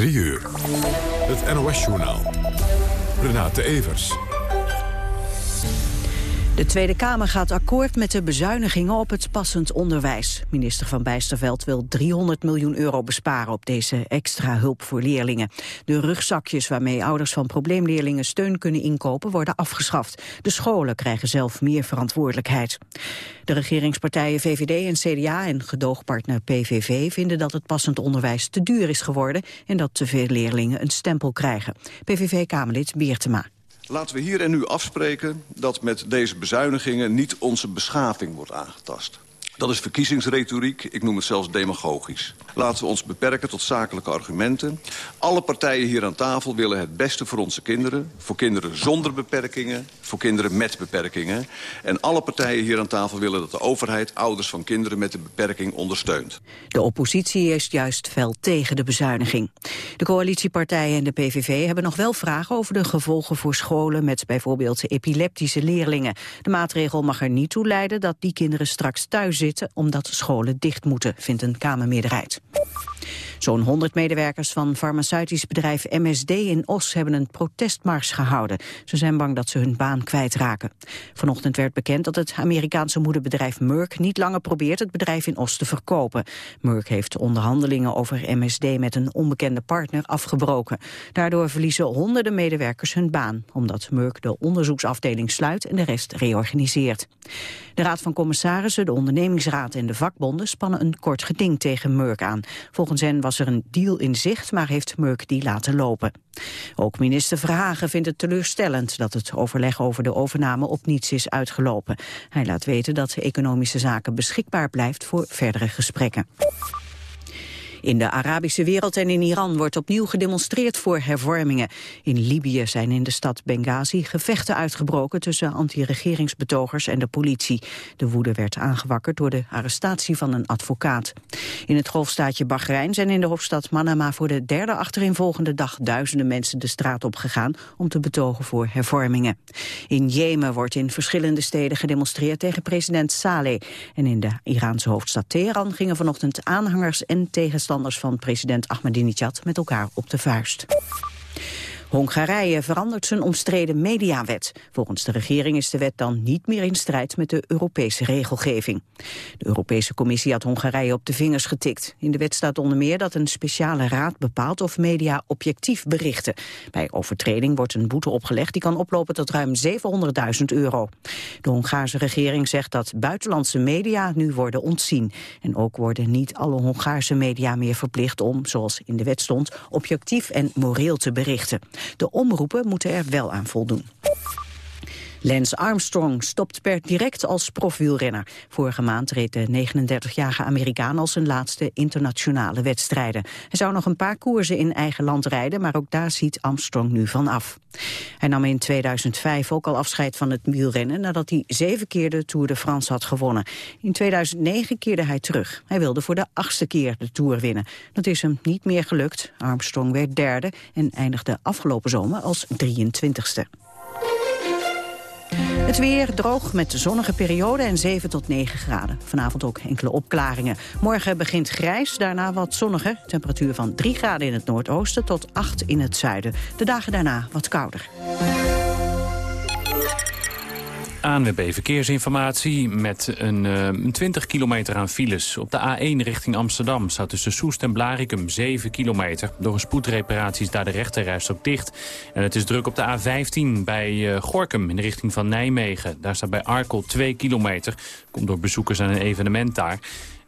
3 uur. Het NOS-journaal. Renate Evers. De Tweede Kamer gaat akkoord met de bezuinigingen op het passend onderwijs. Minister Van Bijsterveld wil 300 miljoen euro besparen op deze extra hulp voor leerlingen. De rugzakjes waarmee ouders van probleemleerlingen steun kunnen inkopen worden afgeschaft. De scholen krijgen zelf meer verantwoordelijkheid. De regeringspartijen VVD en CDA en gedoogpartner PVV vinden dat het passend onderwijs te duur is geworden en dat te veel leerlingen een stempel krijgen. PVV-Kamerlid Beertema. Laten we hier en nu afspreken dat met deze bezuinigingen niet onze beschaving wordt aangetast. Dat is verkiezingsretoriek, ik noem het zelfs demagogisch. Laten we ons beperken tot zakelijke argumenten. Alle partijen hier aan tafel willen het beste voor onze kinderen. Voor kinderen zonder beperkingen, voor kinderen met beperkingen. En alle partijen hier aan tafel willen dat de overheid ouders van kinderen met een beperking ondersteunt. De oppositie is juist fel tegen de bezuiniging. De coalitiepartijen en de PVV hebben nog wel vragen over de gevolgen voor scholen met bijvoorbeeld epileptische leerlingen. De maatregel mag er niet toe leiden dat die kinderen straks thuis zitten omdat scholen dicht moeten, vindt een Kamermeerderheid. Zo'n 100 medewerkers van farmaceutisch bedrijf MSD in Os hebben een protestmars gehouden. Ze zijn bang dat ze hun baan kwijtraken. Vanochtend werd bekend dat het Amerikaanse moederbedrijf Merck niet langer probeert het bedrijf in Os te verkopen. Merck heeft onderhandelingen over MSD met een onbekende partner afgebroken. Daardoor verliezen honderden medewerkers hun baan, omdat Merck de onderzoeksafdeling sluit en de rest reorganiseert. De Raad van Commissarissen, de ondernemingsraad en de vakbonden spannen een kort geding tegen Merck aan. Volgens was er een deal in zicht, maar heeft Merck die laten lopen. Ook minister Verhagen vindt het teleurstellend dat het overleg over de overname op niets is uitgelopen. Hij laat weten dat economische zaken beschikbaar blijft voor verdere gesprekken. In de Arabische wereld en in Iran wordt opnieuw gedemonstreerd voor hervormingen. In Libië zijn in de stad Benghazi gevechten uitgebroken tussen anti-regeringsbetogers en de politie. De woede werd aangewakkerd door de arrestatie van een advocaat. In het golfstaatje Bahrein zijn in de hoofdstad Manama voor de derde achtereenvolgende dag duizenden mensen de straat op gegaan om te betogen voor hervormingen. In Jemen wordt in verschillende steden gedemonstreerd tegen president Saleh. En in de Iraanse hoofdstad Teheran gingen vanochtend aanhangers en tegenstanders tegenstanders van president Ahmadinejad met elkaar op de vuist. Hongarije verandert zijn omstreden mediawet. Volgens de regering is de wet dan niet meer in strijd met de Europese regelgeving. De Europese Commissie had Hongarije op de vingers getikt. In de wet staat onder meer dat een speciale raad bepaalt of media objectief berichten. Bij overtreding wordt een boete opgelegd die kan oplopen tot ruim 700.000 euro. De Hongaarse regering zegt dat buitenlandse media nu worden ontzien. En ook worden niet alle Hongaarse media meer verplicht om, zoals in de wet stond, objectief en moreel te berichten. De omroepen moeten er wel aan voldoen. Lance Armstrong stopt per direct als profwielrenner. Vorige maand reed de 39-jarige Amerikaan als zijn laatste internationale wedstrijden. Hij zou nog een paar koersen in eigen land rijden, maar ook daar ziet Armstrong nu van af. Hij nam in 2005 ook al afscheid van het wielrennen nadat hij zeven keer de Tour de France had gewonnen. In 2009 keerde hij terug. Hij wilde voor de achtste keer de Tour winnen. Dat is hem niet meer gelukt. Armstrong werd derde en eindigde afgelopen zomer als 23ste. Het weer droog met zonnige periode en 7 tot 9 graden. Vanavond ook enkele opklaringen. Morgen begint grijs, daarna wat zonniger. Temperatuur van 3 graden in het noordoosten tot 8 in het zuiden. De dagen daarna wat kouder. ANWB Verkeersinformatie met een uh, eh, 20 kilometer aan files. Op de A1 richting Amsterdam staat tussen Soest en Blarikum 7 kilometer. Door een spoedreparatie is daar de rechterreis ook dicht. En het is druk op de A15 bij uh, Gorkum in de richting van Nijmegen. Daar staat bij Arkel 2 kilometer. Komt door bezoekers aan een evenement daar.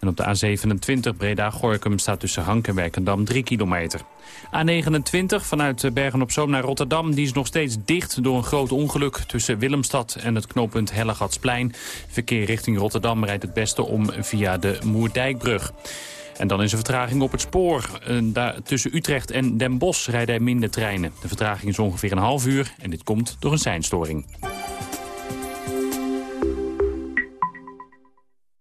En op de A27 Breda-Gorkum staat tussen Hank en Werkendam 3 kilometer. A29 vanuit Bergen-op-Zoom naar Rotterdam... die is nog steeds dicht door een groot ongeluk tussen Willemstad en het knooppunt Hellegatsplein. Verkeer richting Rotterdam rijdt het beste om via de Moerdijkbrug. En dan is er vertraging op het spoor. Daar, tussen Utrecht en Den Bosch rijden er minder treinen. De vertraging is ongeveer een half uur en dit komt door een seinstoring.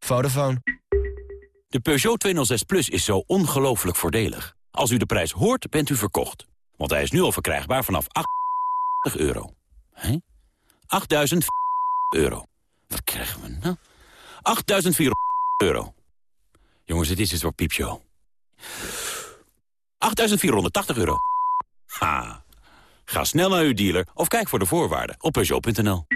Vodafone. De Peugeot 206 Plus is zo ongelooflijk voordelig. Als u de prijs hoort, bent u verkocht. Want hij is nu al verkrijgbaar vanaf 8 euro. Hé? 8.000 euro. Wat krijgen we nou? 8.400 euro. Jongens, dit is het voor piepshow. 8.480 euro. Ha. Ga snel naar uw dealer of kijk voor de voorwaarden op Peugeot.nl.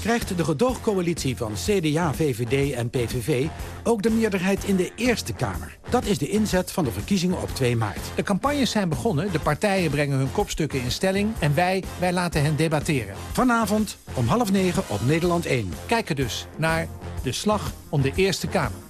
Krijgt de gedoogcoalitie van CDA, VVD en PVV ook de meerderheid in de Eerste Kamer? Dat is de inzet van de verkiezingen op 2 maart. De campagnes zijn begonnen, de partijen brengen hun kopstukken in stelling... en wij, wij laten hen debatteren. Vanavond om half negen op Nederland 1. Kijken dus naar De Slag om de Eerste Kamer.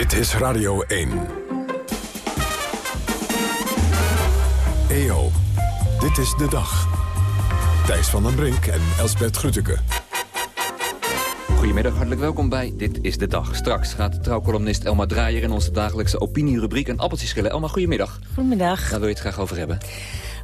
Dit is Radio 1. EO, dit is de dag. Thijs van den Brink en Elsbert Grütke. Goedemiddag, hartelijk welkom bij Dit is de Dag. Straks gaat trouwcolumnist Elma Draaier in onze dagelijkse opinierubriek een appeltje schillen. Elma, goedemiddag. Goedemiddag. Daar wil je het graag over hebben.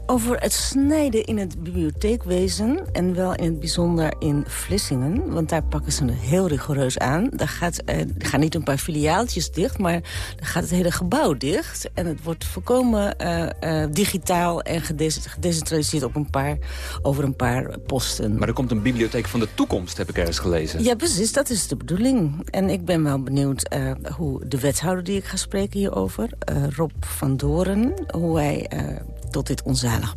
Over het snijden in het bibliotheekwezen en wel in het bijzonder in Vlissingen. Want daar pakken ze het heel rigoureus aan. Daar, gaat, eh, er gaan niet een paar filiaaltjes dicht, maar daar gaat het hele gebouw dicht. En het wordt volkomen uh, uh, digitaal en gedecentraliseerd op een paar, over een paar posten. Maar er komt een bibliotheek van de toekomst, heb ik ergens gelezen. Ja, precies, dat is de bedoeling. En ik ben wel benieuwd uh, hoe de wethouder die ik ga spreken hierover, Rob van Doren, hoe hij tot dit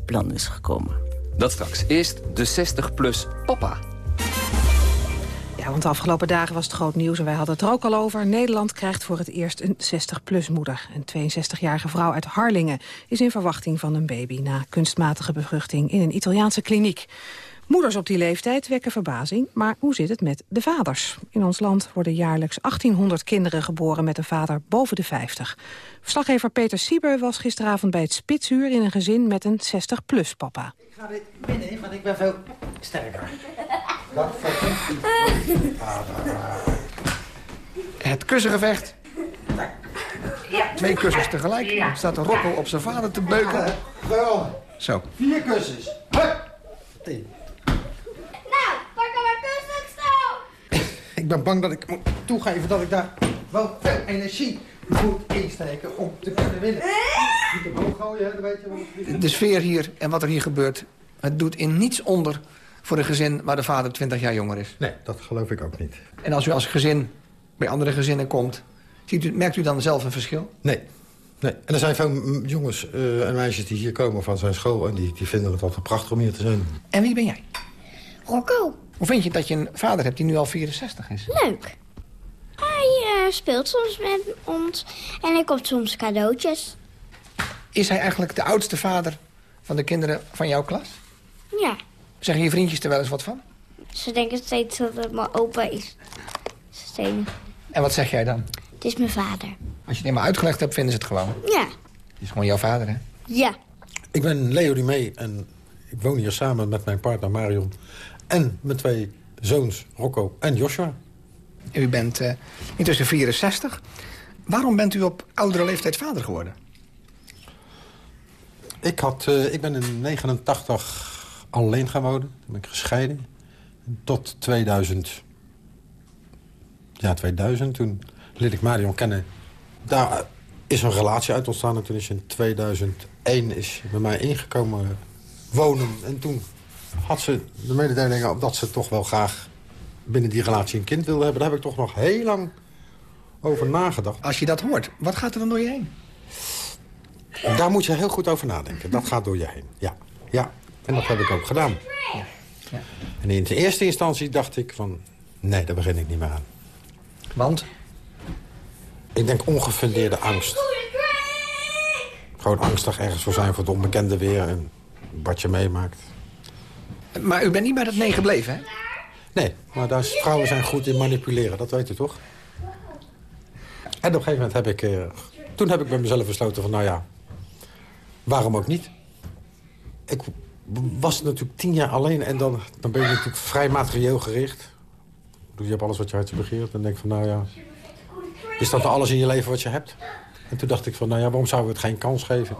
plan is gekomen. Dat straks. Eerst de 60-plus papa. Ja, want de afgelopen dagen was het groot nieuws en wij hadden het er ook al over. Nederland krijgt voor het eerst een 60-plus moeder. Een 62-jarige vrouw uit Harlingen is in verwachting van een baby... na kunstmatige bevruchting in een Italiaanse kliniek. Moeders op die leeftijd wekken verbazing, maar hoe zit het met de vaders? In ons land worden jaarlijks 1800 kinderen geboren met een vader boven de 50. Verslaggever Peter Sieber was gisteravond bij het Spitsuur in een gezin met een 60-plus papa. Ik ga dit binnen, want ik ben veel sterker. Het kussengevecht. Twee kussens tegelijk. Ja. Staat de Rocco op zijn vader te beuken. Zo. Vier kussens. Hup. Tien. Ik ben bang dat ik moet toegeven dat ik daar wel veel energie moet insteken om te kunnen winnen. Niet omhoog gooien, hè, weet je wel. De sfeer hier en wat er hier gebeurt, het doet in niets onder voor een gezin waar de vader 20 jaar jonger is. Nee, dat geloof ik ook niet. En als u als gezin bij andere gezinnen komt, ziet u, merkt u dan zelf een verschil? Nee. Nee. En er zijn veel jongens uh, en meisjes die hier komen van zijn school... en die, die vinden het altijd prachtig om hier te zijn. En wie ben jij? Rocco. Hoe vind je dat je een vader hebt die nu al 64 is? Leuk. Hij uh, speelt soms met ons en ik komt soms cadeautjes. Is hij eigenlijk de oudste vader van de kinderen van jouw klas? Ja. Zeggen je vriendjes er wel eens wat van? Ze denken steeds dat het mijn opa is. En wat zeg jij dan? Het is mijn vader. Als je het helemaal uitgelegd hebt, vinden ze het gewoon? Ja. Het is gewoon jouw vader, hè? Ja. Ik ben Leo Dumee en ik woon hier samen met mijn partner Marion... en mijn twee zoons Rocco en Joshua. U bent uh, intussen 64. Waarom bent u op oudere leeftijd vader geworden? Ik, had, uh, ik ben in 89 alleen gaan wonen. Toen ben ik gescheiden. Tot 2000. Ja, 2000. Toen leerde ik Marion kennen. Daar is een relatie uit ontstaan. En toen is in 2001 is bij mij ingekomen wonen. En toen had ze de mededeling dat ze toch wel graag binnen die relatie een kind wilde hebben. Daar heb ik toch nog heel lang over nagedacht. Als je dat hoort, wat gaat er dan door je heen? Daar moet je heel goed over nadenken. Dat gaat door je heen, ja. ja. En dat heb ik ook gedaan. Ja. Ja. En in de eerste instantie dacht ik van... nee, daar begin ik niet meer aan. Want? Ik denk ongefundeerde angst. Gewoon angstig ergens voor zijn voor het onbekende weer en wat je meemaakt. Maar u bent niet bij dat nee gebleven, hè? Nee, maar vrouwen zijn goed in manipuleren, dat weet u toch? En op een gegeven moment heb ik... eh, toen heb ik bij mezelf besloten van, nou ja, waarom ook niet? Ik was natuurlijk tien jaar alleen en dan, dan ben je natuurlijk vrij materieel gericht. Je hebt alles wat je hartje begeert. En denk van, nou ja, is dat alles in je leven wat je hebt? En toen dacht ik van, nou ja, waarom zouden we het geen kans geven?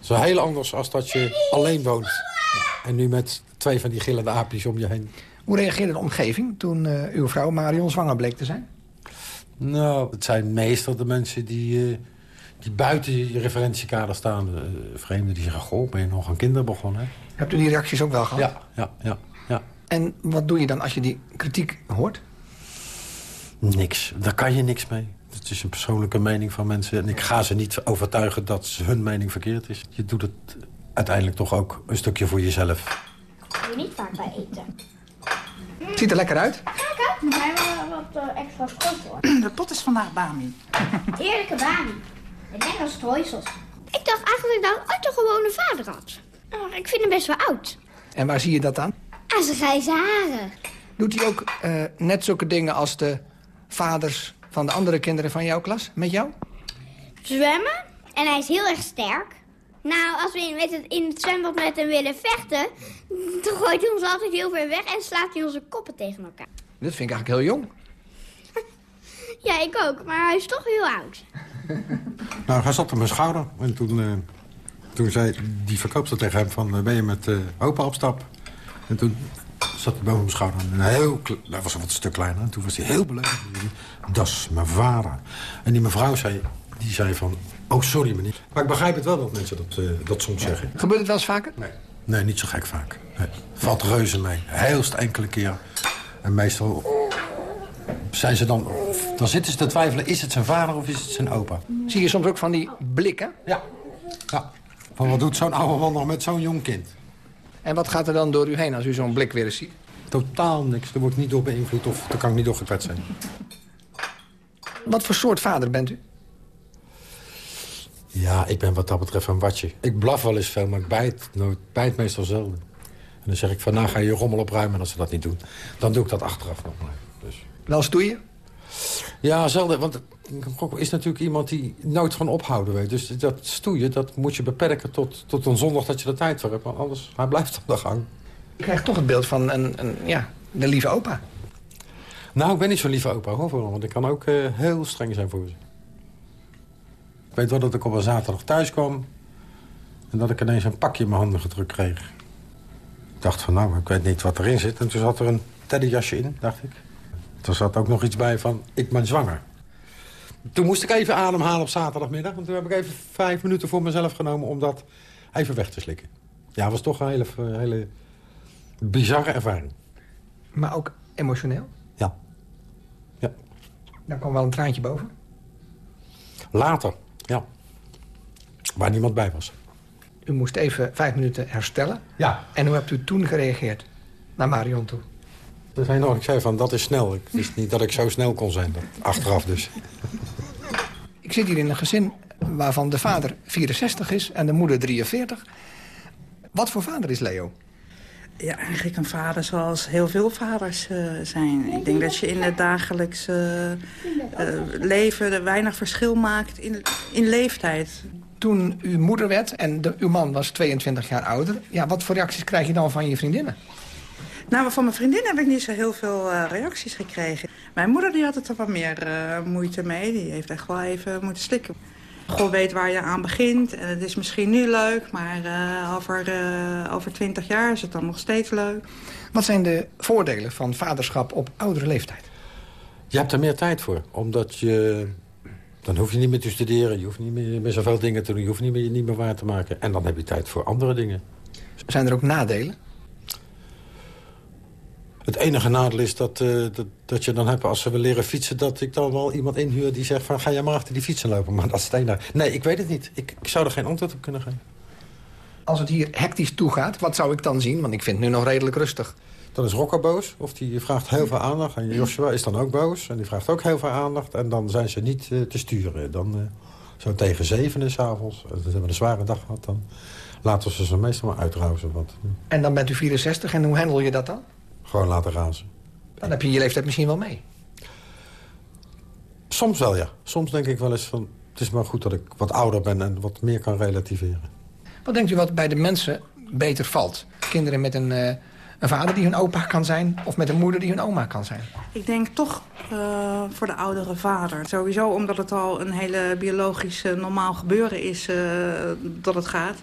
Het is heel anders als dat je alleen woont. En nu met twee van die gillende aapjes om je heen. Hoe reageerde de omgeving toen eh, uw vrouw Marion zwanger bleek te zijn? Nou, het zijn meestal de mensen die, eh, die buiten je referentiekader staan. Eh, vreemden die zeggen, goh, ben je nog een kinder begonnen? hè? Hebt u die reacties ook wel gehad? Ja, ja, ja, ja. En wat doe je dan als je die kritiek hoort? Niks. Daar kan je niks mee. Het is een persoonlijke mening van mensen. En ik ga ze niet overtuigen dat hun mening verkeerd is. Je doet het uiteindelijk toch ook een stukje voor jezelf. Ik doe niet vaak bij eten. Ziet er lekker uit. Kijk, er zijn wel wat eh, extra hoor. De pot is vandaag bami. Heerlijke bami. Met lekker strooisels. Ik dacht eigenlijk dat ik ooit een gewone vader had. Maar ik vind hem best wel oud. En waar zie je dat aan? Aan zijn grijze haren. Doet hij ook eh, net zulke dingen als de vaders van de andere kinderen van jouw klas? Met jou? Zwemmen. En hij is heel erg sterk. Nou, als we in, met het, in het zwembad met hem willen vechten... dan gooit hij ons altijd heel ver weg en slaat hij onze koppen tegen elkaar. Dat vind ik eigenlijk heel jong. Ja, ik ook. Maar hij is toch heel oud. Nou, hij zat op mijn schouder. En toen, eh, toen zei die verkoopster tegen hem van... eh, ben je met eh, opa op stap? En toen zat hij boven mijn schouder. En een heel, hij was wat een stuk kleiner. En toen was hij heel beleefd. Dat is mijn vader. En die mevrouw zei, die zei van... Oh, sorry meneer. Maar ik begrijp het wel dat mensen dat, eh, dat soms zeggen. Gebeurt het wel eens vaker? Nee. Nee, niet zo gek vaak. Nee. Valt reuze mee. Heelst enkele keer. En meestal zijn ze dan... Dan zitten ze te twijfelen, is het zijn vader of is het zijn opa? Zie je soms ook van die blikken? Ja. ja. Van wat doet zo'n oude man nog met zo'n jong kind? En wat gaat er dan door u heen als u zo'n blik weer eens ziet? Totaal niks. Daar word ik niet door beïnvloed of daar kan ik niet door gekwetst zijn. Wat voor soort vader bent u? Ja, ik ben wat dat betreft een watje. Ik blaf wel eens veel, maar ik bijt, nooit, bijt meestal zelden. En dan zeg ik van, nou ga je je rommel opruimen. En als ze dat niet doen, dan doe ik dat achteraf nog maar. Dus. Wel stoeien? Ja, zelden. Want is natuurlijk iemand die nooit van ophouden weet. Dus dat stoeien, dat moet je beperken tot, tot een zondag dat je er tijd voor hebt. Want anders, hij blijft op de gang. Ik krijg toch het beeld van een, een, ja, de lieve opa. Nou, ik ben niet zo'n lieve opa, hoor. Want ik kan ook eh, heel streng zijn voor ze. Ik weet wel dat ik op een zaterdag thuis kwam... en dat ik ineens een pakje in mijn handen gedrukt kreeg. Ik dacht van, nou, ik weet niet wat erin zit. En toen zat er een teddyjasje in, dacht ik. Er zat ook nog iets bij van, ik ben zwanger. Toen moest ik even ademhalen op zaterdagmiddag. En toen heb ik even vijf minuten voor mezelf genomen om dat even weg te slikken. Ja, was toch een hele, hele bizarre ervaring. Maar ook emotioneel? Ja. Ja. Daar kwam wel een traantje boven. Later, ja. Waar niemand bij was. U moest even vijf minuten herstellen. Ja. En hoe hebt u toen gereageerd? Naar Marion toe. Er zijn nog, ik zei van, dat is snel. Ik wist niet dat ik zo snel kon zijn. Dat, achteraf dus. Ik zit hier in een gezin waarvan de vader 64 is en de moeder 43. Wat voor vader is Leo? Ja, eigenlijk een vader zoals heel veel vaders eh, zijn. Ik denk dat je in het dagelijkse eh, leven weinig verschil maakt in, in leeftijd. Toen u moeder werd en de, uw man was 22 jaar ouder... Ja, wat voor reacties krijg je dan van je vriendinnen? Nou, van mijn vriendin heb ik niet zo heel veel eh, reacties gekregen. Mijn moeder die had het er wat meer moeite mee. Die heeft echt wel even moeten slikken. Goh weet waar je aan begint. En het is misschien nu leuk, maar eh, over, uh, over 20 jaar is het dan nog steeds leuk. Wat zijn de voordelen van vaderschap op oudere leeftijd? Je hebt er meer tijd voor, omdat je... Dan hoef je niet meer te studeren, je hoeft niet meer, meer zoveel dingen te doen... je hoeft niet meer, niet meer waar te maken. En dan heb je tijd voor andere dingen. Zijn er ook nadelen? Het enige nadeel is dat, uh, dat, dat, je dan hebt, als ze willen leren fietsen... dat ik dan wel iemand inhuur die zegt van... ga jij maar achter die fietsen lopen. Maar dat is het enige. Nee, ik weet het niet. Ik, ik zou er geen antwoord op kunnen geven. Als het hier hectisch toegaat, wat zou ik dan zien? Want ik vind het nu nog redelijk rustig. Dan is Rocco boos, of die vraagt heel veel aandacht. En Joshua is dan ook boos, en die vraagt ook heel veel aandacht. En dan zijn ze niet uh, te sturen. Dan, uh, zo tegen zeven is avonds, als hebben we een zware dag gehad... dan laten we ze meestal maar uitrouzen. Want, en dan bent u 64, en hoe handel je dat dan? Gewoon laten razen. Dan heb je je leeftijd misschien wel mee. Soms wel, ja. Soms denk ik wel eens van... het is maar goed dat ik wat ouder ben en wat meer kan relativeren. Wat denkt u wat bij de mensen beter valt? Kinderen met een, uh, een vader die hun opa kan zijn... of met een moeder die hun oma kan zijn? Ik denk toch uh, voor de oudere vader. Sowieso omdat het al een hele biologisch uh, normaal gebeuren is dat het gaat.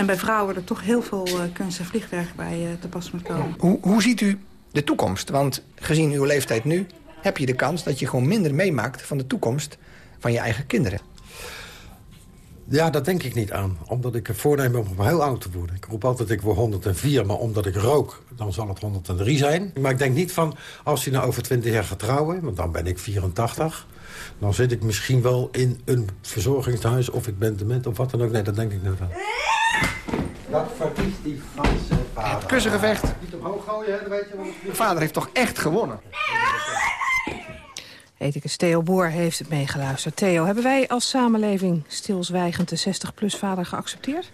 En bij vrouwen er toch heel veel kunst en vliegwerk bij te pas moet komen. Hoe, hoe ziet u de toekomst? Want gezien uw leeftijd nu heb je de kans dat je gewoon minder meemaakt van de toekomst van je eigen kinderen. Ja, dat denk ik niet aan. Omdat ik voorneem om heel oud te worden. Ik roep altijd, ik word 104, maar omdat ik rook, dan zal het 103 zijn. Maar ik denk niet van, als je nou over 20 jaar gaat trouwen... want dan ben ik 84... dan zit ik misschien wel in een verzorgingshuis... of ik ben dement of wat dan ook. Nee, dat denk ik niet aan. Dat verkiest die Franse vader. Het kussengevecht. Niet omhoog gooien, hè, dan weet je wat De vader heeft toch echt gewonnen? Ethicus Theo Boer heeft het meegeluisterd. Theo, hebben wij als samenleving stilzwijgend de 60-plus-vader geaccepteerd?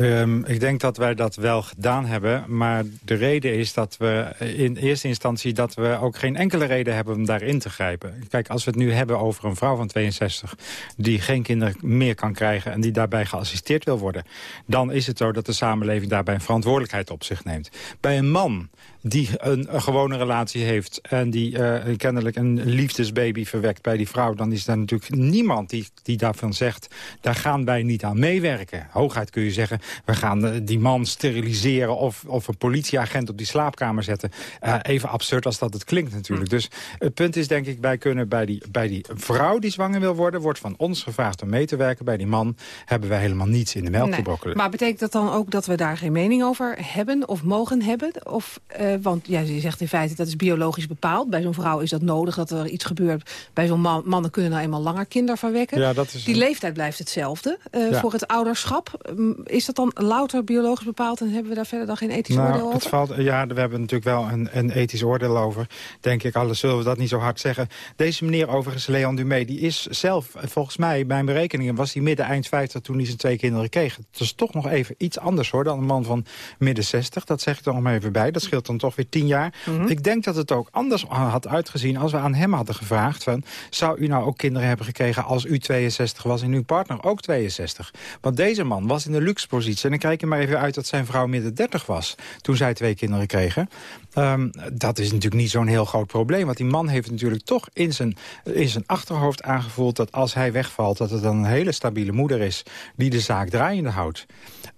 Um, ik denk dat wij dat wel gedaan hebben. Maar de reden is dat we in eerste instantie... dat we ook geen enkele reden hebben om daarin te grijpen. Kijk, als we het nu hebben over een vrouw van 62... die geen kinderen meer kan krijgen en die daarbij geassisteerd wil worden... dan is het zo dat de samenleving daarbij een verantwoordelijkheid op zich neemt. Bij een man die een, een gewone relatie heeft... en die uh, kennelijk een liefdesbaby verwekt bij die vrouw... dan is er natuurlijk niemand die, die daarvan zegt... daar gaan wij niet aan meewerken. Hooguit kun je zeggen, we gaan uh, die man steriliseren... Of, of een politieagent op die slaapkamer zetten. Uh, even absurd als dat het klinkt natuurlijk. Dus het punt is denk ik, wij kunnen bij die, bij die vrouw die zwanger wil worden... wordt van ons gevraagd om mee te werken. Bij die man hebben wij helemaal niets in de melk nee. gebrokkelen. Maar betekent dat dan ook dat we daar geen mening over hebben of mogen hebben? Of... want ja, je zegt in feite dat is biologisch bepaald. Bij zo'n vrouw is dat nodig dat er iets gebeurt. Bij zo'n man, mannen kunnen nou eenmaal langer kinderen verwekken. Ja, dat is Die leeftijd blijft hetzelfde uh, ja. voor het ouderschap. Is dat dan louter biologisch bepaald en hebben we daar verder dan geen ethisch nou, oordeel over? Het valt, ja, we hebben natuurlijk wel een, een ethisch oordeel over. Denk ik, alles zullen we dat niet zo hard zeggen. Deze meneer overigens, Leon Dumé, die is zelf, volgens mij, bij berekeningen... was hij midden eind 50 toen hij zijn twee kinderen kreeg. Het is toch nog even iets anders hoor dan een man van midden 60. Dat zeg ik er nog maar even bij. Dat scheelt dan toch weer tien jaar. Mm -hmm. Ik denk dat het ook anders had uitgezien als we aan hem hadden gevraagd... van zou u nou ook kinderen hebben gekregen als u 62 was en uw partner ook 62? Want deze man was in de luxe positie. En dan kijk je maar even uit dat zijn vrouw midden 30 was... toen zij twee kinderen kregen. Um, dat is natuurlijk niet zo'n heel groot probleem. Want die man heeft natuurlijk toch in zijn, in zijn achterhoofd aangevoeld... dat als hij wegvalt, dat het dan een hele stabiele moeder is... die de zaak draaiende houdt.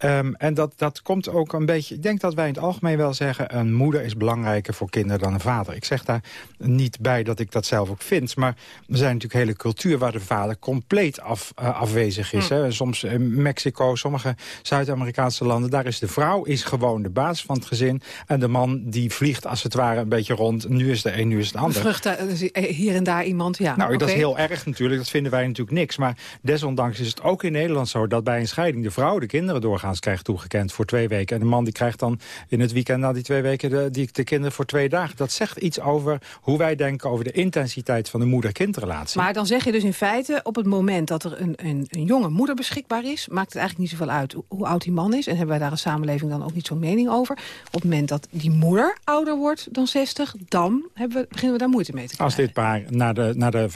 Um, en dat, dat komt ook een beetje... Ik denk dat wij in het algemeen wel zeggen... een moeder is belangrijker voor kinderen dan een vader. Ik zeg daar niet bij dat ik dat zelf ook vind. Maar er zijn natuurlijk hele cultuur waar de vader compleet af, uh, afwezig is. Mm. Hè. Soms in Mexico, sommige Zuid-Amerikaanse landen... daar is de vrouw is gewoon de baas van het gezin. En de man die vliegt als het ware een beetje rond. Nu is de een, nu is de ander. Vruchten hier en daar iemand, ja. Nou, okay. dat is heel erg natuurlijk. Dat vinden wij natuurlijk niks. Maar desondanks is het ook in Nederland zo... dat bij een scheiding de vrouw de kinderen krijgt toegekend voor twee weken. En de man die krijgt dan in het weekend na die twee weken... de, die, de kinderen voor twee dagen. Dat zegt iets over hoe wij denken over de intensiteit van de moeder-kindrelatie. Maar dan zeg je dus in feite, op het moment dat er een, een, een jonge moeder beschikbaar is... maakt het eigenlijk niet zoveel uit hoe, hoe oud die man is. En hebben wij daar een samenleving dan ook niet zo'n mening over. Op het moment dat die moeder ouder wordt dan 60... dan hebben we, beginnen we daar moeite mee te krijgen. Als dit paar naar de, naar de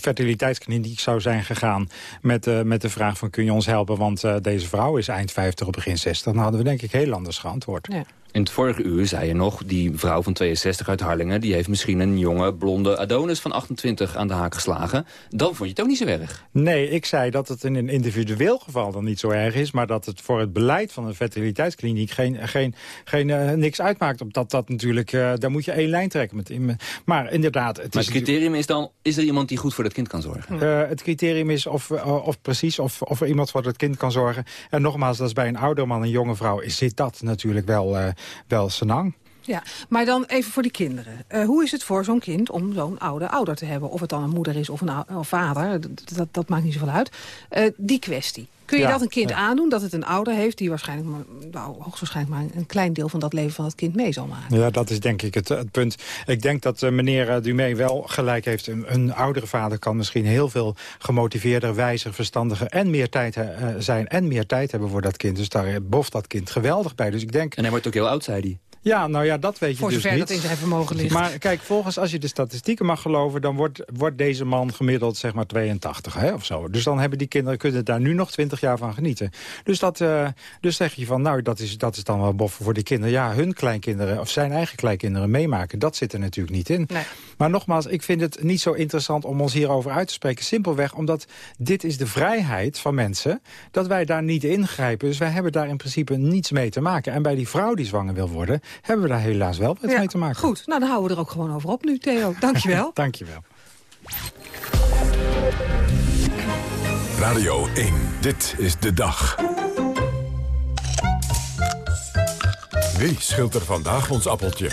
fertiliteitskliniek zou zijn gegaan... met, uh, met de vraag van kun je ons helpen... want uh, deze vrouw is eind 50 of begin 60... dan hadden we denk ik heel anders geantwoord. Ja. In het vorige uur zei je nog, die vrouw van 62 uit Harlingen... die heeft misschien een jonge, blonde Adonis van 28 aan de haak geslagen. Dan vond je het ook niet zo erg. Nee, ik zei dat het in een individueel geval dan niet zo erg is... maar dat het voor het beleid van een fertiliteitskliniek geen, geen, geen, uh, niks uitmaakt. Omdat dat natuurlijk, uh, daar moet je één lijn trekken. Met, maar inderdaad... Het, maar is het criterium is dan, is er iemand die goed voor dat kind kan zorgen? Uh, het criterium is of, of precies of, of er iemand voor dat kind kan zorgen. En nogmaals, dat is bij een ouder man, een jonge vrouw... zit dat natuurlijk wel wel senang. Ja, maar dan even voor die kinderen. Uh, hoe is het voor zo'n kind om zo'n oude ouder te hebben? Of het dan een moeder is of een of vader, dat, dat, maakt niet zoveel uit. Uh, die kwestie. Kun je dat een kind aandoen, dat het een ouder heeft... die waarschijnlijk maar, nou, hoogstwaarschijnlijk maar een klein deel van dat leven van het kind mee zal maken? Ja, dat is denk ik het, het punt. Ik denk dat uh, meneer Dumé wel gelijk heeft. Een, een, oudere vader kan misschien heel veel gemotiveerder, wijzer, verstandiger... en meer tijd uh, zijn en meer tijd hebben voor dat kind. Dus daar boft dat kind geweldig bij. Dus ik denk... En hij wordt ook heel oud, zei hij. Ja, nou ja, dat weet je Voor dus niet. dat in zijn vermogen ligt. Maar kijk, volgens als je de statistieken mag geloven... dan wordt, wordt deze man gemiddeld zeg maar 82 hè, of zo. Dus dan hebben die kinderen kunnen daar nu nog 20 jaar van genieten. Dus, dat, uh, dus zeg je van, nou, dat is, dat is dan wel boffen voor die kinderen. Ja, hun kleinkinderen of zijn eigen kleinkinderen meemaken. Dat zit er natuurlijk niet in. Nee. Maar nogmaals, ik vind het niet zo interessant om ons hierover uit te spreken. Simpelweg omdat dit is de vrijheid van mensen... dat wij daar niet ingrijpen. Dus wij hebben daar in principe niets mee te maken. En bij die vrouw die zwanger wil worden hebben we daar helaas wel wat mee te maken. Goed, nou dan houden we er ook gewoon over op nu, Theo. Dankjewel. Dankjewel. Radio 1, dit is de dag. Wie schilt er vandaag ons appeltje?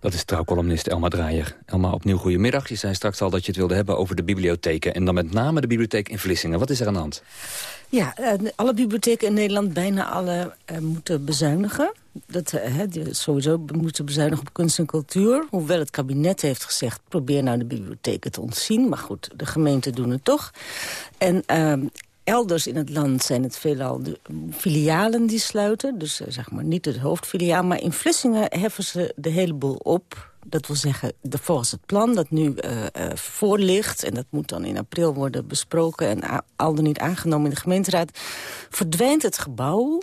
Dat is trouwcolumnist Elma Draaier. Elma, opnieuw goedemiddag. Je zei straks al dat je het wilde hebben over de bibliotheken. En dan met name de bibliotheek in Vlissingen. Wat is er aan de hand? Ja, eh, alle bibliotheken in Nederland, bijna alle, uh, moeten bezuinigen. Dat, uh, sowieso moeten bezuinigen op kunst en cultuur. Hoewel het kabinet heeft gezegd, probeer nou de bibliotheken te ontzien. Maar goed, de gemeenten doen het toch. En ehm, elders in het land zijn het veelal de filialen die sluiten. Dus zeg maar niet het hoofdfiliaal. Maar in Vlissingen heffen ze de hele boel op dat wil zeggen, de, volgens het plan dat nu uh, voor ligt... en dat moet dan in april worden besproken en al dan niet aangenomen in de gemeenteraad... verdwijnt het gebouw,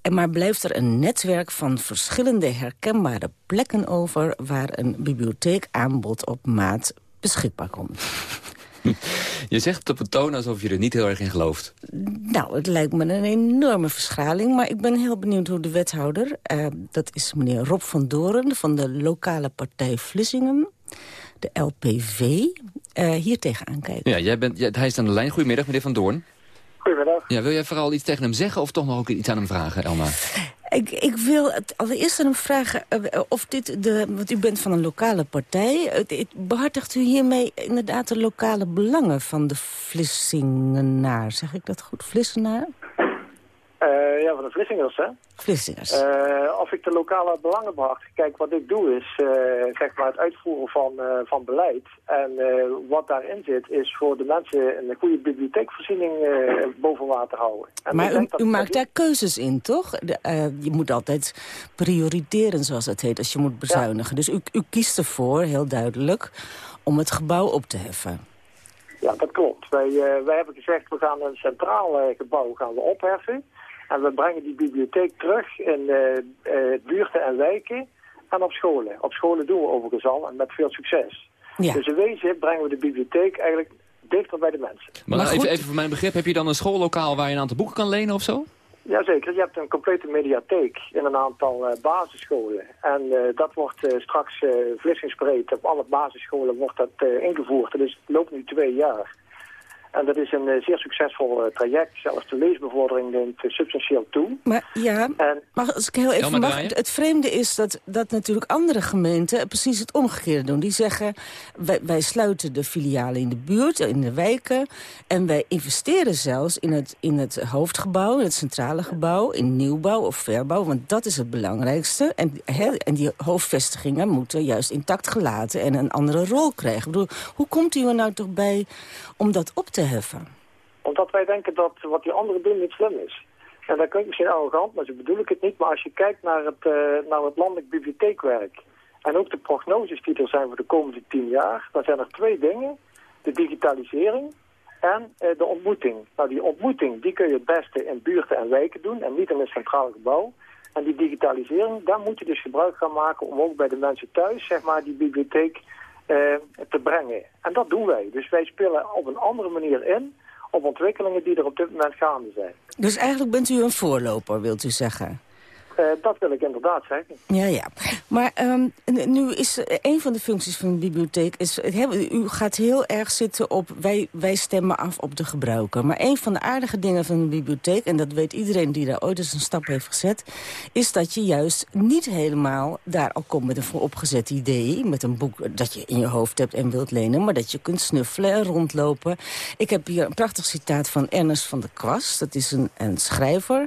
en maar blijft er een netwerk van verschillende herkenbare plekken over... waar een bibliotheekaanbod op maat beschikbaar komt. Je zegt het op een toon alsof je er niet heel erg in gelooft. Nou, het lijkt me een enorme verschaling. Maar ik ben heel benieuwd hoe de wethouder... Uh, dat is meneer Rob van Doren van de lokale partij Vlissingen... de LPV, uh, hier tegenaan kijkt. Ja, jij bent, hij is aan de lijn. Goedemiddag, meneer Van Doorn. Goedemiddag. Ja, wil jij vooral iets tegen hem zeggen of toch nog ook iets aan hem vragen, Elma? Ik, ik wil het allereerst aan hem vragen uh, of dit, de, want u bent van een lokale partij. Behartigt u hiermee inderdaad de lokale belangen van de Vlissingenaar? Zeg ik dat goed, Vlissenaar? Uh, ja, van de Vlissingers, hè? Vlissingers. Uh, of ik de lokale belangen behartig. Kijk, wat ik doe is uh, zeg maar het uitvoeren van, van beleid. En wat daarin zit is voor de mensen een goede bibliotheekvoorziening boven water houden. En maar u, u maakt daar keuzes in, toch? De, je moet altijd prioriteren, zoals het heet, als je moet bezuinigen. Ja. Dus u, u kiest ervoor, heel duidelijk, om het gebouw op te heffen. Ja, dat klopt. Wij, wij hebben gezegd, we gaan een centraal gebouw gaan we opheffen. En we brengen die bibliotheek terug in uh, uh, buurten en wijken en op scholen. Op scholen doen we overigens al en met veel succes. Ja. Dus in wezen brengen we de bibliotheek eigenlijk dichter bij de mensen. Maar, maar even, even voor mijn begrip, heb je dan een schoollokaal waar je een aantal boeken kan lenen of zo? Jazeker, je hebt een complete mediatheek in een aantal uh, basisscholen. En uh, dat wordt uh, straks uh, Op alle basisscholen wordt dat ingevoerd. Dus het loopt nu twee jaar. En dat is een uh, zeer succesvol uh, traject. Zelfs de leesbevordering neemt uh, substantieel toe. Maar ja, en, maar als ik heel even mag... Het vreemde is dat, dat natuurlijk andere gemeenten precies het omgekeerde doen. Die zeggen, wij, wij sluiten de filialen in de buurt, in de wijken... en wij investeren zelfs in het, in het hoofdgebouw, in het centrale gebouw... in nieuwbouw of verbouw, want dat is het belangrijkste. En, he, en die hoofdvestigingen moeten juist intact gelaten... en een andere rol krijgen. Ik bedoel, hoe komt u er nou toch bij om dat op te heffen? Omdat wij denken dat wat die anderen doen niet slim is. En dat klinkt misschien arrogant, maar zo bedoel ik het niet. Maar als je kijkt naar het, uh, naar het landelijk bibliotheekwerk... en ook de prognoses die er zijn voor de komende tien jaar... dan zijn er twee dingen. De digitalisering en uh, de ontmoeting. Nou, die ontmoeting die kun je het beste in buurten en wijken doen... en niet in een centraal gebouw. En die digitalisering, daar moet je dus gebruik gaan maken... om ook bij de mensen thuis, zeg maar, die bibliotheek te brengen. En dat doen wij. Dus wij spelen op een andere manier in op ontwikkelingen die er op dit moment gaande zijn. Dus eigenlijk bent u een voorloper, wilt u zeggen? Uh, dat wil ik inderdaad zeggen. Ja, ja. Maar um, nu is uh, een van de functies van de bibliotheek... Is, u gaat heel erg zitten op... Wij, wij stemmen af op de gebruiker. Maar een van de aardige dingen van de bibliotheek... en dat weet iedereen die daar ooit eens een stap heeft gezet... is dat je juist niet helemaal daar al komt met een vooropgezet idee... met een boek dat je in je hoofd hebt en wilt lenen... maar dat je kunt snuffelen en rondlopen. Ik heb hier een prachtig citaat van Ernest van der Kwast. Dat is een, een schrijver.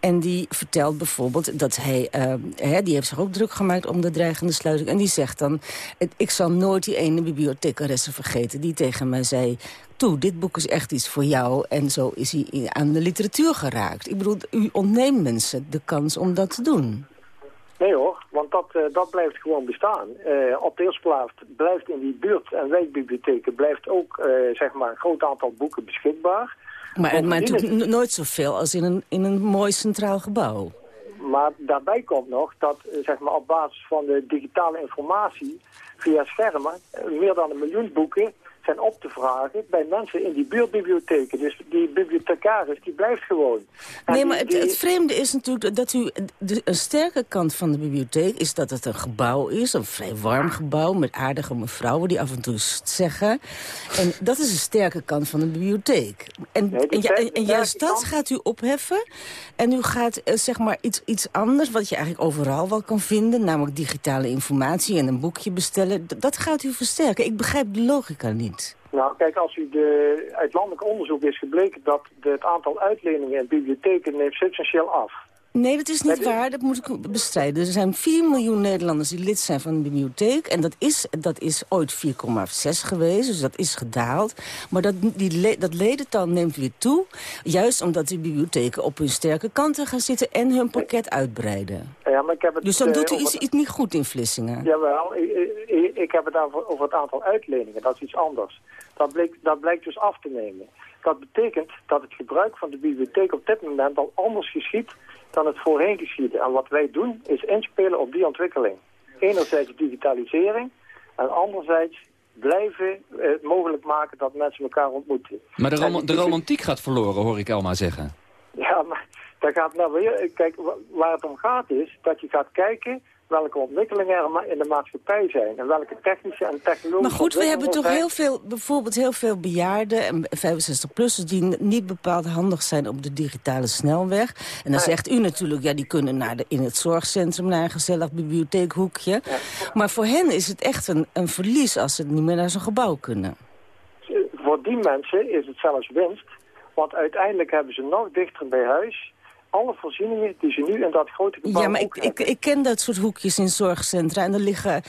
En die vertelt bijvoorbeeld dat hij, uh, die heeft zich ook druk gemaakt om de dreigende sluiting. En die zegt dan, ik zal nooit die ene bibliothecaresse vergeten die tegen mij zei... Toe, dit boek is echt iets voor jou. En zo is hij aan de literatuur geraakt. Ik bedoel, u ontneemt mensen de kans om dat te doen. Nee hoor, want dat, uh, dat blijft gewoon bestaan. Uh, op de eerste plaats blijft in die buurt- en wijkbibliotheken blijft ook uh, zeg maar een groot aantal boeken beschikbaar. Maar, maar het nooit zoveel als in een, in een mooi centraal gebouw. Maar daarbij komt nog dat zeg maar, op basis van de digitale informatie via schermen meer dan een miljoen boeken zijn op te vragen bij mensen in die buurtbibliotheken. Dus die bibliothecaris, die blijft gewoon. nee, maar het, het, vreemde is natuurlijk dat u... De, een sterke kant van de bibliotheek is dat het een gebouw is. Een vrij warm gebouw met aardige mevrouwen die af en toe zeggen. En dat is een sterke kant van de bibliotheek. En, en, en, juist dat gaat u opheffen. En u gaat eh, zeg maar iets, iets anders, wat je eigenlijk overal wel kan vinden. Namelijk digitale informatie en een boekje bestellen. Dat gaat u versterken. Ik begrijp de logica niet. Nou, kijk, als u de, uit landelijk onderzoek is gebleken dat het aantal uitleningen in bibliotheken neemt substantieel af. Nee, dat is niet waar. Dat moet ik bestrijden. Er zijn 4 miljoen Nederlanders die lid zijn van de bibliotheek. En dat is, dat is ooit 4,6 geweest, dus dat is gedaald. Maar dat, die, dat ledental neemt weer toe. Juist omdat de bibliotheken op hun sterke kanten gaan zitten... en hun pakket uitbreiden. Ja, maar ik heb het, dus dan doet u iets, iets niet goed in Vlissingen. Jawel, ik, ik, ik heb het over, over het aantal uitleningen. Dat is iets anders. Dat, bleek, dat blijkt dus af te nemen. Dat betekent dat het gebruik van de bibliotheek op dit moment al anders geschiet dan het voorheen geschiedde. En wat wij doen is inspelen op die ontwikkeling. Enerzijds digitalisering en anderzijds blijven het mogelijk maken dat mensen elkaar ontmoeten. Maar de, de romantiek gaat verloren, hoor ik Elma zeggen. Ja, maar daar gaat nou weer, kijk, waar het om gaat is dat je gaat kijken welke ontwikkelingen er in de maatschappij zijn. En welke technische en technologische Maar goed, we hebben toch heel veel, bijvoorbeeld heel veel bejaarden en 65-plussers... die niet bepaald handig zijn op de digitale snelweg. En dan zegt u natuurlijk, ja, die kunnen naar de, in het zorgcentrum... naar een gezellig bibliotheekhoekje. Maar voor hen is het echt een, een verlies als ze niet meer naar zo'n gebouw kunnen. Voor die mensen is het zelfs winst. Want uiteindelijk hebben ze nog dichter bij huis alle voorzieningen die ze nu in dat grote gebouw Ja, maar ik, ik, ik, ken dat soort hoekjes in zorgcentra en er liggen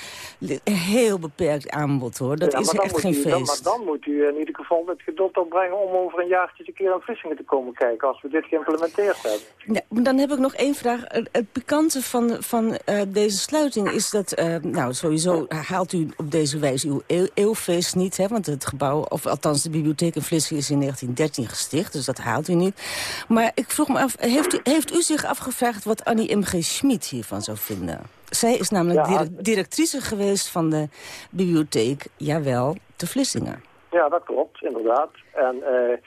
heel beperkt aanbod, hoor. Dat is echt geen feest. Dan, maar dan moet u in ieder geval het geduld opbrengen om over een jaartje een keer aan Vlissingen te komen kijken, als we dit geïmplementeerd hebben. Dan heb ik nog één vraag. Het pikante van, van uh, deze sluiting is dat, uh, nou, sowieso haalt u op deze wijze uw eeuw, eeuwfeest niet, hè, want het gebouw, of althans de bibliotheek in Vlissingen is in 1913 gesticht, dus dat haalt u niet. Maar ik vroeg me af, heeft heeft u, zich afgevraagd wat Annie M.G. Schmid hiervan zou vinden? Zij is namelijk directrice geweest van de bibliotheek, jawel, te Vlissingen. Ja, dat klopt, inderdaad. En uh,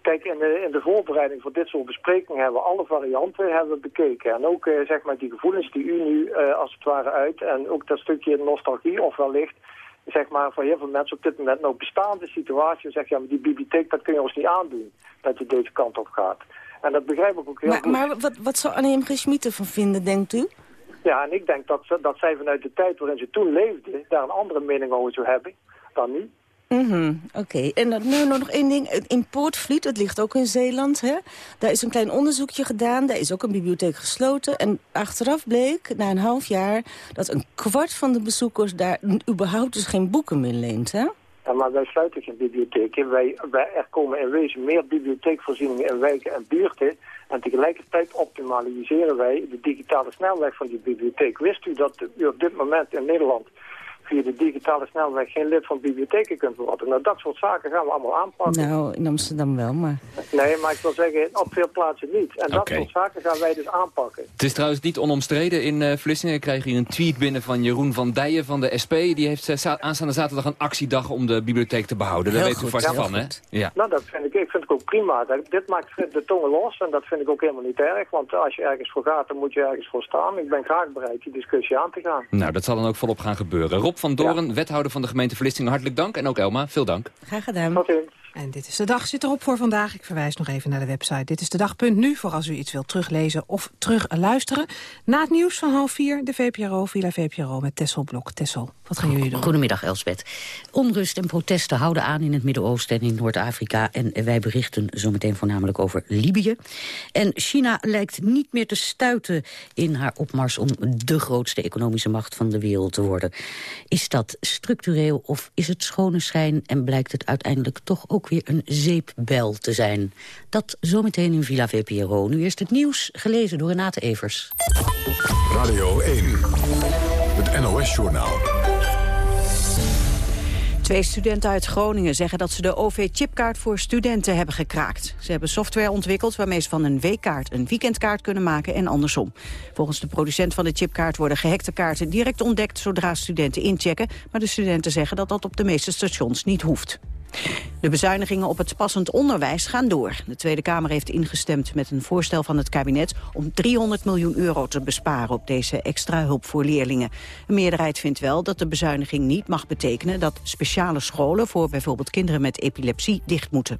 kijk, in de, in de voorbereiding voor dit soort besprekingen hebben we alle varianten hebben bekeken. En ook uh, zeg maar die gevoelens die u nu uh, als het ware uit en ook dat stukje nostalgie of wellicht zeg maar, voor heel veel mensen op dit moment nog bestaande situatie. Zeg ja, maar die bibliotheek, dat kun je ons niet aandoen, dat je deze kant op gaat. En dat begrijp ik ook heel maar, goed. Maar wat, wat zou Annie M. G. Schmid ervan vinden, denkt u? Ja, en ik denk dat, dat zij vanuit de tijd waarin ze toen leefde... daar een andere mening over zou hebben dan nu. Mm Oké, en dan nu nog één ding. In Poortvliet, dat ligt ook in Zeeland, hè? daar is een klein onderzoekje gedaan. Daar is ook een bibliotheek gesloten. En achteraf bleek, na een half jaar, dat een kwart van de bezoekers... daar überhaupt dus geen boeken meer leent, hè? Maar wij sluiten geen bibliotheken. Wij, wij, er komen in wezen meer bibliotheekvoorzieningen in wijken en buurten. En tegelijkertijd optimaliseren wij de digitale snelweg van die bibliotheek. Wist u dat u op dit moment in Nederland via de digitale snelweg geen lid van bibliotheken kunt worden. Nou, dat soort zaken gaan we allemaal aanpakken. Nou, in Amsterdam wel, maar... Nee, maar ik wil zeggen, op veel plaatsen niet. En dat soort zaken gaan wij dus aanpakken. Het is trouwens niet onomstreden in eh, Vlissingen. Ik krijg hier een tweet binnen van Jeroen van Dijen van de SP. Die heeft za- aanstaande zaterdag een actiedag om de bibliotheek te behouden. Daar weet u vast van, hè? Ja. Nou, dat vind ik, ik vind het ook prima. Dat, dit maakt de tongen los en dat vind ik ook helemaal niet erg. Want als je ergens voor gaat, dan moet je ergens voor staan. Ik ben graag bereid die discussie aan te gaan. Nou, dat zal dan ook volop gaan gebeuren. Rob van Doren, wethouder van de gemeente Vlissingen, hartelijk dank. En ook Elma, veel dank. Graag gedaan. En dit is de dag zit erop voor vandaag. Ik verwijs nog even naar de website. Dit is de dag.nu voor als u iets wilt teruglezen of terugluisteren. Na het nieuws van half vier, de VPRO, Villa VPRO met Tessel Blok. Tessel, wat gaan jullie doen? Goedemiddag, Elsbeth. Onrust en protesten houden aan in het Midden-Oosten en in Noord-Afrika. En wij berichten zometeen voornamelijk over Libië. En China lijkt niet meer te stuiten in haar opmars... om de grootste economische macht van de wereld te worden. Is dat structureel of is het schone schijn... en blijkt het uiteindelijk toch ook weer een zeepbel te zijn? Dat zometeen in Villa VPRO. Nu eerst het nieuws, gelezen door Renate Evers. Radio 1, het NOS-journaal. Twee studenten uit Groningen zeggen dat ze de OV-chipkaart voor studenten hebben gekraakt. Ze hebben software ontwikkeld waarmee ze van een weekkaart een weekendkaart kunnen maken en andersom. Volgens de producent van de chipkaart worden gehackte kaarten direct ontdekt zodra studenten inchecken. Maar de studenten zeggen dat dat op de meeste stations niet hoeft. De bezuinigingen op het passend onderwijs gaan door. De Tweede Kamer heeft ingestemd met een voorstel van het kabinet... om 300 miljoen euro te besparen op deze extra hulp voor leerlingen. Een meerderheid vindt wel dat de bezuiniging niet mag betekenen... dat speciale scholen voor bijvoorbeeld kinderen met epilepsie dicht moeten.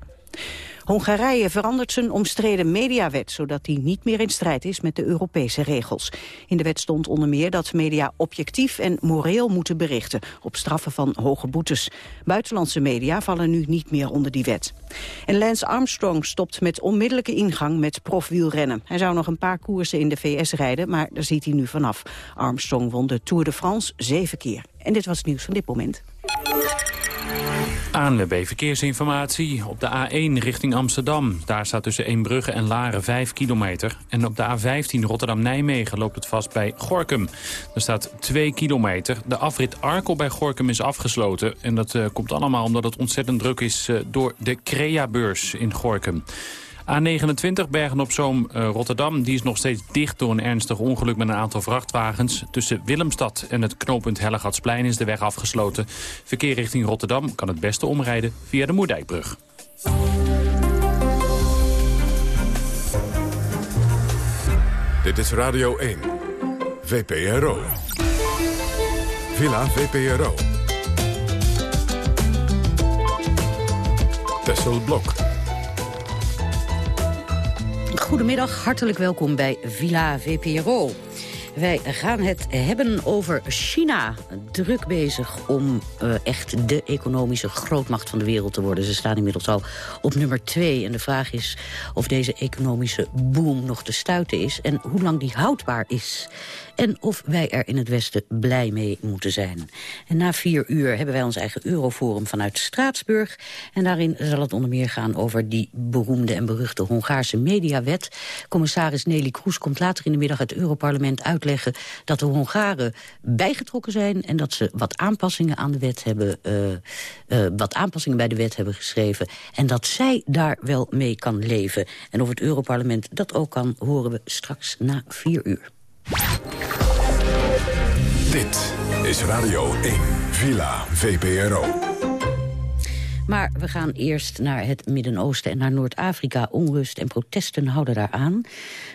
Hongarije verandert zijn omstreden mediawet... zodat die niet meer in strijd is met de Europese regels. In de wet stond onder meer dat media objectief en moreel moeten berichten... op straffen van hoge boetes. Buitenlandse media vallen nu niet meer onder die wet. En Lance Armstrong stopt met onmiddellijke ingang met profwielrennen. Hij zou nog een paar koersen in de VS rijden, maar daar ziet hij nu vanaf. Armstrong won de Tour de France zeven keer. En dit was het nieuws van dit moment. ANWB Verkeersinformatie op de A1 richting Amsterdam. Daar staat tussen Eembrugge en Laren 5 kilometer. En op de A15 Rotterdam-Nijmegen loopt het vast bij Gorkum. Er staat 2 kilometer. De afrit Arkel bij Gorkum is afgesloten. En dat eh, komt allemaal omdat het ontzettend druk is eh, door de Crea-beurs in Gorkum. A29 Bergen-op-Zoom eh, Rotterdam die is nog steeds dicht door een ernstig ongeluk met een aantal vrachtwagens. Tussen Willemstad en het knooppunt Hellegatsplein is de weg afgesloten. Verkeer richting Rotterdam kan het beste omrijden via de Moerdijkbrug. Dit is Radio 1, VPRO. Villa VPRO. Tessel Blok. Goedemiddag, hartelijk welkom bij Villa VPRO. Wij gaan het hebben over China. Druk bezig om uh, echt de economische grootmacht van de wereld te worden. Ze staan inmiddels al op nummer twee. En de vraag is of deze economische boom nog te stuiten is... en hoe lang die houdbaar is. En of wij er in het Westen blij mee moeten zijn. En na vier uur hebben wij ons eigen Euroforum vanuit Straatsburg. En daarin zal het onder meer gaan over die beroemde en beruchte Hongaarse mediawet. Commissaris Nelly Kroes komt later in de middag het Europarlement uitleggen... dat de Hongaren bijgetrokken zijn en dat ze wat aanpassingen aan de wet hebben... Uh, uh, wat aanpassingen bij de wet hebben geschreven. En dat zij daar wel mee kan leven. En of het Europarlement dat ook kan, horen we straks na vier uur. Dit is Radio 1, Villa VPRO. Maar we gaan eerst naar het Midden-Oosten en naar Noord-Afrika. Onrust en protesten houden daar aan.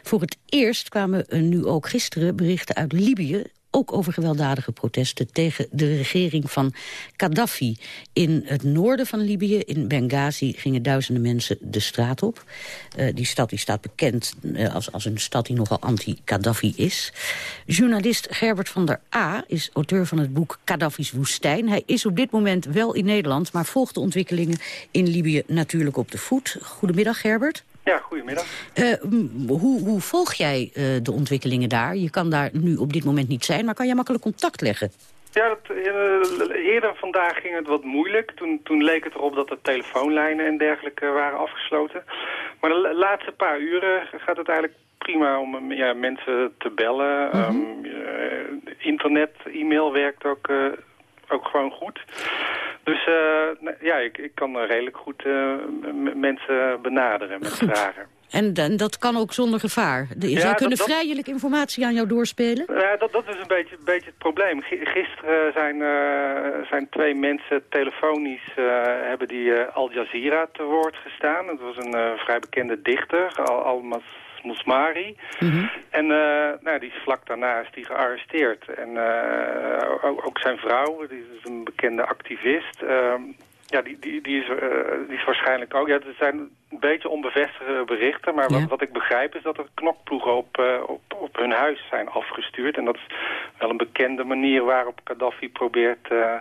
Voor het eerst kwamen nu ook gisteren berichten uit Libië ook over gewelddadige protesten tegen de regering van Gaddafi. In het noorden van Libië, in Benghazi, gingen duizenden mensen de straat op. Uh, die stad die staat bekend uh, als, als een stad die nogal anti-Gaddafi is. Journalist Gerbert van der A is auteur van het boek Gaddafi's woestijn. Hij is op dit moment wel in Nederland, maar volgt de ontwikkelingen in Libië natuurlijk op de voet. Goedemiddag Gerbert. Ja, goedemiddag. Uh, hoe, hoe, volg jij uh, de ontwikkelingen daar? Je kan daar nu op dit moment niet zijn, maar kan jij makkelijk contact leggen? Ja, dat, uh, eerder vandaag ging het wat moeilijk. Toen, toen leek het erop dat de telefoonlijnen en dergelijke waren afgesloten. Maar de laatste paar uren gaat het eigenlijk prima om ja, mensen te bellen. Mm -hmm. um, internet, e-mail werkt ook ook gewoon goed. Dus nou, ja, ik, ik kan redelijk goed mensen benaderen met vragen. En, en, dat kan ook zonder gevaar. De, ja, zij kunnen dat, vrijelijk informatie aan jou doorspelen? Ja, dat, dat is een beetje, beetje het probleem. Gisteren zijn, uh, zijn twee mensen telefonisch... Uh, hebben die uh, Al Jazeera te woord gestaan. Het was een vrij bekende dichter, Al, Al Musmari. Mm En nou, die is vlak daarna is die gearresteerd. En ook, ook, zijn vrouw, die is een bekende activist... Ehm, ja, die, die, die, is, uh, die is waarschijnlijk ook. Ja, er zijn een beetje onbevestigde berichten. Maar wat, wat ik begrijp is dat er knokploegen op, uh, op, op hun huis zijn afgestuurd. En dat is wel een bekende manier waarop Gaddafi probeert... Uh,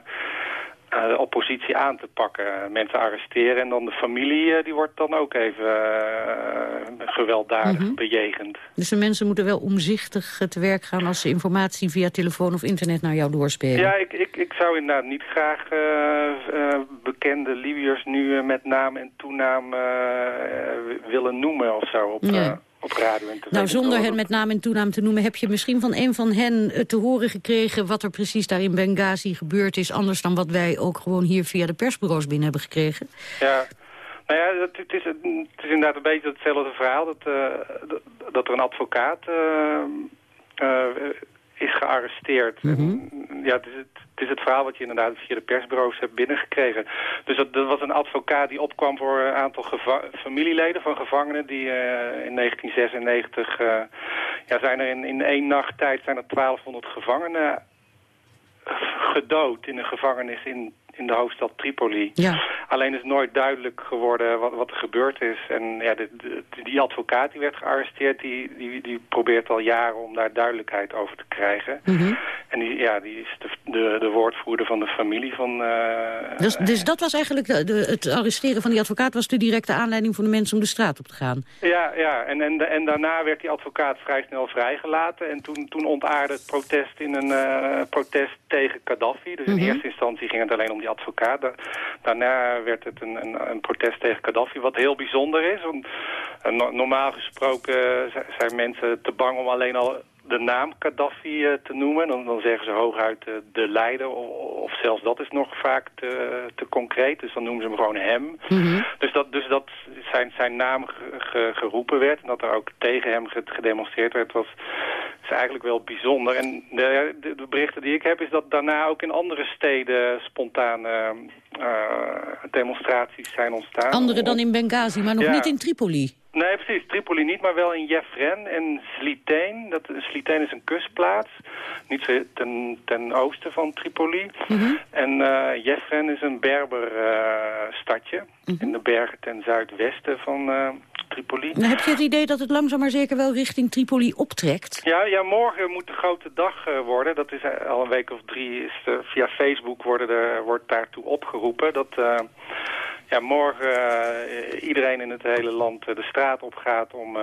de oppositie aan te pakken. Mensen arresteren en dan de familie uh, die wordt dan ook even uh, gewelddadig mm -hmm. bejegend. Dus de mensen moeten wel omzichtig te werk gaan als ze informatie via telefoon of internet naar jou doorspelen? Ja, ik, ik, ik zou inderdaad niet graag bekende Libiërs nu met naam en toenaam willen noemen of zo op... op radio en Nou, zonder hen met naam en toenaam te noemen... heb je misschien van een van hen eh, te horen gekregen... wat er precies daar in Benghazi gebeurd is... anders dan wat wij ook gewoon hier via de persbureaus binnen hebben gekregen? Ja, nou ja, het, is, het is inderdaad een beetje hetzelfde verhaal. Dat, uh, dat er een advocaat uh, is gearresteerd. Mhm. ja, het is, het, is, het verhaal wat je inderdaad via de persbureaus hebt binnengekregen. Dus dat, dat was een advocaat die opkwam voor een aantal familieleden van gevangenen... die uh, in 1996... Uh, ja, zijn er in, in één nacht tijd zijn er 1200 gevangenen gedood in een gevangenis in in de hoofdstad Tripoli. Ja. Alleen is nooit duidelijk geworden wat, wat er gebeurd is. En ja, de, die advocaat die werd gearresteerd, die, die, die probeert al jaren om daar duidelijkheid over te krijgen. Mhm. En die, ja, die is de, de, de woordvoerder van de familie van... Uh, dus, dus dat was eigenlijk, de, het arresteren van die advocaat was de directe aanleiding voor de mensen om de straat op te gaan? Ja, ja. En, en, en daarna werd die advocaat vrij snel vrijgelaten. En toen, toen ontaarde het protest in een uh, protest tegen Gaddafi. Dus in mhm. eerste instantie ging het alleen om die advocaat. Daarna werd het een, een, een protest tegen Gaddafi, wat heel bijzonder is. Want, normaal gesproken zijn mensen te bang om alleen al de naam Gaddafi uh, te noemen. Dan, dan zeggen ze hooguit uh, de leider, of, zelfs dat is nog vaak te, te concreet. Dus dan noemen ze hem gewoon hem. Mm Dus dat, dus dat zijn, zijn naam geroepen werd en dat er ook tegen hem gedemonstreerd werd, was is eigenlijk wel bijzonder. En de, de, berichten die ik heb is dat daarna ook in andere steden spontane uh, demonstraties zijn ontstaan. Andere dan in Benghazi, maar nog niet in Tripoli? Nee, precies. Tripoli niet, maar wel in Jefren en Sliteen. Dat, Sliteen is een kustplaats, niet zo ten, ten oosten van Tripoli. Mhm. En uh, Jefren is een Berber uh, stadje mhm. in de bergen ten zuidwesten van uh, Tripoli. Nou, heb je het idee dat het langzaam maar zeker wel richting Tripoli optrekt? Ja, ja morgen moet de grote dag worden. Dat is al een week of drie. Is, via Facebook worden er, wordt daartoe opgeroepen. Dat ja, morgen uh, iedereen in het hele land uh, de straat op gaat om uh,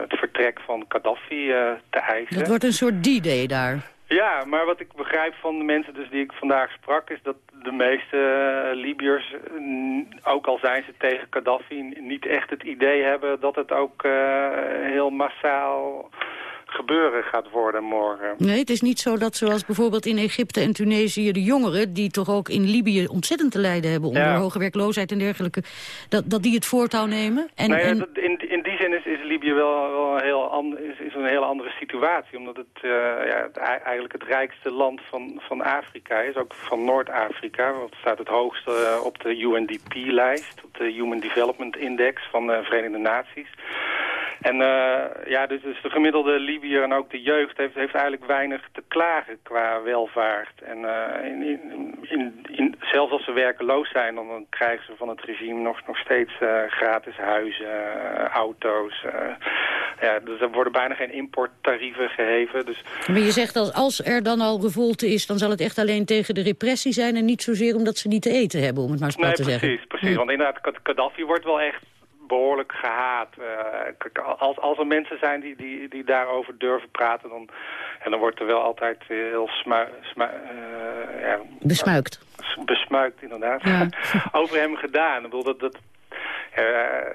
het vertrek van Gaddafi te eisen. Dat wordt een soort D-day daar. Ja, maar wat ik begrijp van de mensen dus die ik vandaag sprak... is dat de meeste Libiërs, ook al zijn ze tegen Gaddafi... niet echt het idee hebben dat het ook heel massaal gebeuren gaat worden morgen. Nee, het is niet zo dat zoals bijvoorbeeld in Egypte en Tunesië... de jongeren, die toch ook in Libië ontzettend te lijden hebben... onder hoge werkloosheid en dergelijke, dat, dat die het voortouw nemen? En, nou ja, in, in die zin is, Libië wel, een, heel is, is een hele andere situatie. Omdat het, uh, ja, eigenlijk het rijkste land van, van Afrika is, ook van Noord-Afrika. Het staat het hoogste uh, op de UNDP-lijst, op de Human Development Index van de Verenigde Naties. En uh, ja, dus, dus, de gemiddelde Libiër en ook de jeugd heeft, heeft eigenlijk weinig te klagen qua welvaart. En in, in, zelfs als ze werkeloos zijn, dan, krijgen ze van het regime nog, nog steeds gratis huizen, auto's. Ja, dus er worden bijna geen importtarieven geheven. Dus... Maar je zegt dat als er dan al revolte is, dan zal het echt alleen tegen de repressie zijn... en niet zozeer omdat ze niet te eten hebben, om het maar zo te zeggen. Nee, precies, precies. Want inderdaad, Gaddafi wordt wel echt behoorlijk gehaat. Uh, als, als er mensen zijn die, die, die daarover durven praten, dan, en dan wordt er wel altijd heel smu, smu, uh, ja, besmuikt. Besmuikt, inderdaad. Ja. over hem gedaan. Ik bedoel, dat, dat,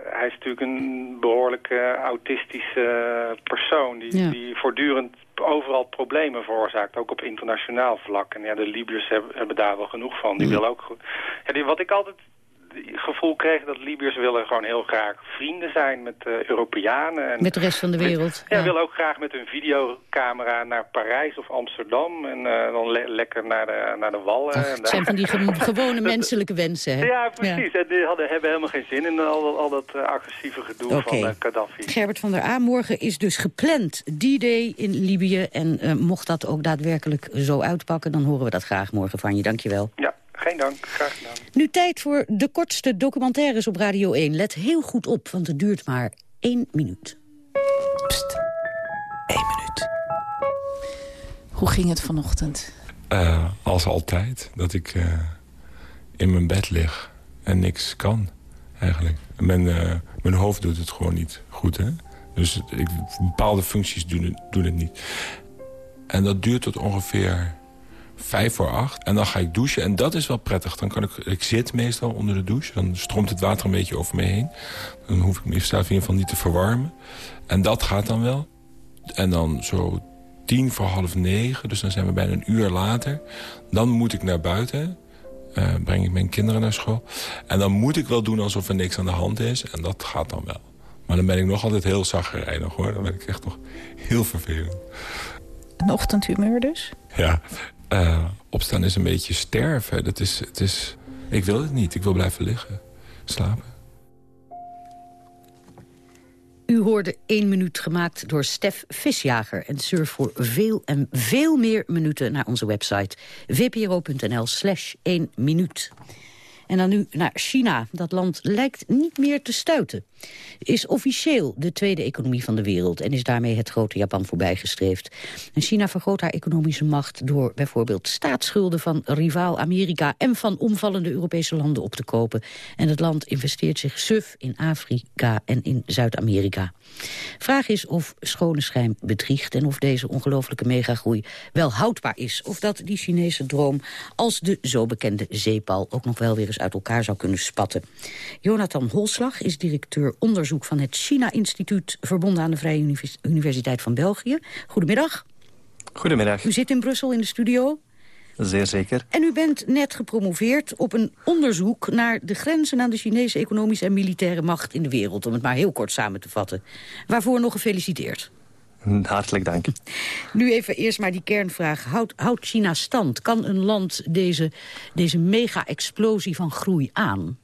hij is natuurlijk een behoorlijk autistische persoon... Die, die voortdurend overal problemen veroorzaakt, ook op internationaal vlak. En ja, de Libiërs hebben, hebben daar wel genoeg van. Die willen ook... Ja, die, wat ik altijd gevoel kreeg dat Libiërs willen gewoon heel graag vrienden zijn met uh, Europeanen. En met de rest van de wereld. ja, willen ook graag met hun videocamera naar Parijs of Amsterdam. En uh, dan le lekker naar de, naar de Wallen. Ach, het zijn van die gewone menselijke wensen. Hè? Ja, precies. En die hadden, hebben helemaal geen zin in al, al dat uh, agressieve gedoe okay. van Gaddafi. Gerbert van der A, morgen is dus gepland die day in Libië. En mocht dat ook daadwerkelijk zo uitpakken, dan horen we dat graag morgen van je. Dankjewel. Ja. Dank, graag gedaan. Nu tijd voor de kortste documentaires op Radio 1. Let heel goed op, want het duurt maar één minuut. Pst, één minuut. Hoe ging het vanochtend? Uh, als altijd, dat ik uh, in mijn bed lig en niks kan, eigenlijk. Mijn, uh, mijn hoofd doet het gewoon niet goed, hè. Dus ik, bepaalde functies doen het, doen het niet. En dat duurt tot ongeveer vijf voor acht. En dan ga ik douchen. En dat is wel prettig. Dan kan ik, ik zit meestal onder de douche. Dan stroomt het water een beetje over me heen. Dan hoef ik mezelf in ieder geval niet te verwarmen. En dat gaat dan wel. En dan zo tien voor half negen. Dus dan zijn we bijna een uur later. Dan moet ik naar buiten. Uh, breng ik mijn kinderen naar school. En dan moet ik wel doen alsof er niks aan de hand is. En dat gaat dan wel. Maar dan ben ik nog altijd heel zaggerijnig hoor. Dan ben ik echt nog heel vervelend. Een ochtendhumeur dus? Ja, uh, opstaan is een beetje sterven. Dat is, het is, ik wil het niet. Ik wil blijven liggen. Slapen. U hoorde één minuut gemaakt door Stef Visjager. En surf voor veel en veel meer minuten naar onze website. vpro.nl slash 1 minuut. En dan nu naar China. Dat land lijkt niet meer te stuiten. Is officieel de tweede economie van de wereld... en is daarmee het grote Japan voorbijgestreefd. En China vergroot haar economische macht... door bijvoorbeeld staatsschulden van rivaal Amerika... en van omvallende Europese landen op te kopen. En het land investeert zich suf in Afrika en in Zuid-Amerika. Vraag is of schone schijn bedriegt... en of deze ongelofelijke megagroei wel houdbaar is. Of dat die Chinese droom als de zo bekende zeepal... ook nog wel weer uit elkaar zou kunnen spatten. Jonathan Holslag is directeur onderzoek van het China-instituut... verbonden aan de Vrije Universiteit van België. Goedemiddag. Goedemiddag. U zit in Brussel in de studio. Zeer zeker. En u bent net gepromoveerd op een onderzoek naar de grenzen aan de Chinese economische en militaire macht in de wereld. Om het maar heel kort samen te vatten. Waarvoor nog gefeliciteerd. Hartelijk dank. Nu even eerst maar die kernvraag. Houdt, houdt China stand? Kan een land deze, deze mega-explosie van groei aan?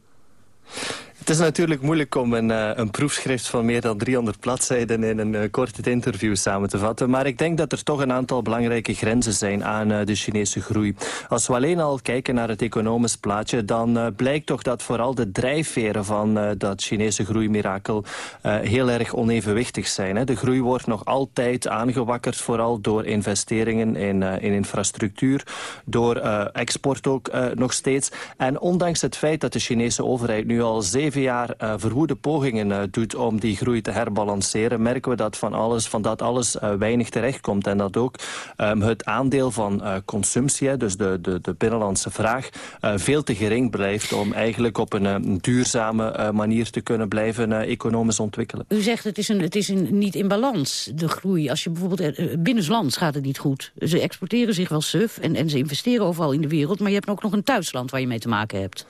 Het is natuurlijk moeilijk om een, uh, een proefschrift van meer dan 300 bladzijden in een uh, kort interview samen te vatten. Maar ik denk dat er toch een aantal belangrijke grenzen zijn aan uh, de Chinese groei. Als we alleen al kijken naar het economisch plaatje, dan blijkt toch dat vooral de drijfveren van dat Chinese groeimirakel heel erg onevenwichtig zijn. Hè. De groei wordt nog altijd aangewakkerd, vooral door investeringen in, in infrastructuur, door export ook nog steeds. En ondanks het feit dat de Chinese overheid nu al zeven zeven jaar uh, verwoede pogingen uh, doet om die groei te herbalanceren, merken we dat van, alles, van dat alles uh, weinig terechtkomt. En dat ook um, het aandeel van consumptie, dus de, de, de binnenlandse vraag, veel te gering blijft om eigenlijk op een, een duurzame manier te kunnen blijven economisch ontwikkelen. U zegt het is, een, het is een, niet in balans, de groei. Als je bijvoorbeeld binnenlands gaat het niet goed. Ze exporteren zich wel suf en, en ze investeren overal in de wereld, maar je hebt ook nog een thuisland waar je mee te maken hebt.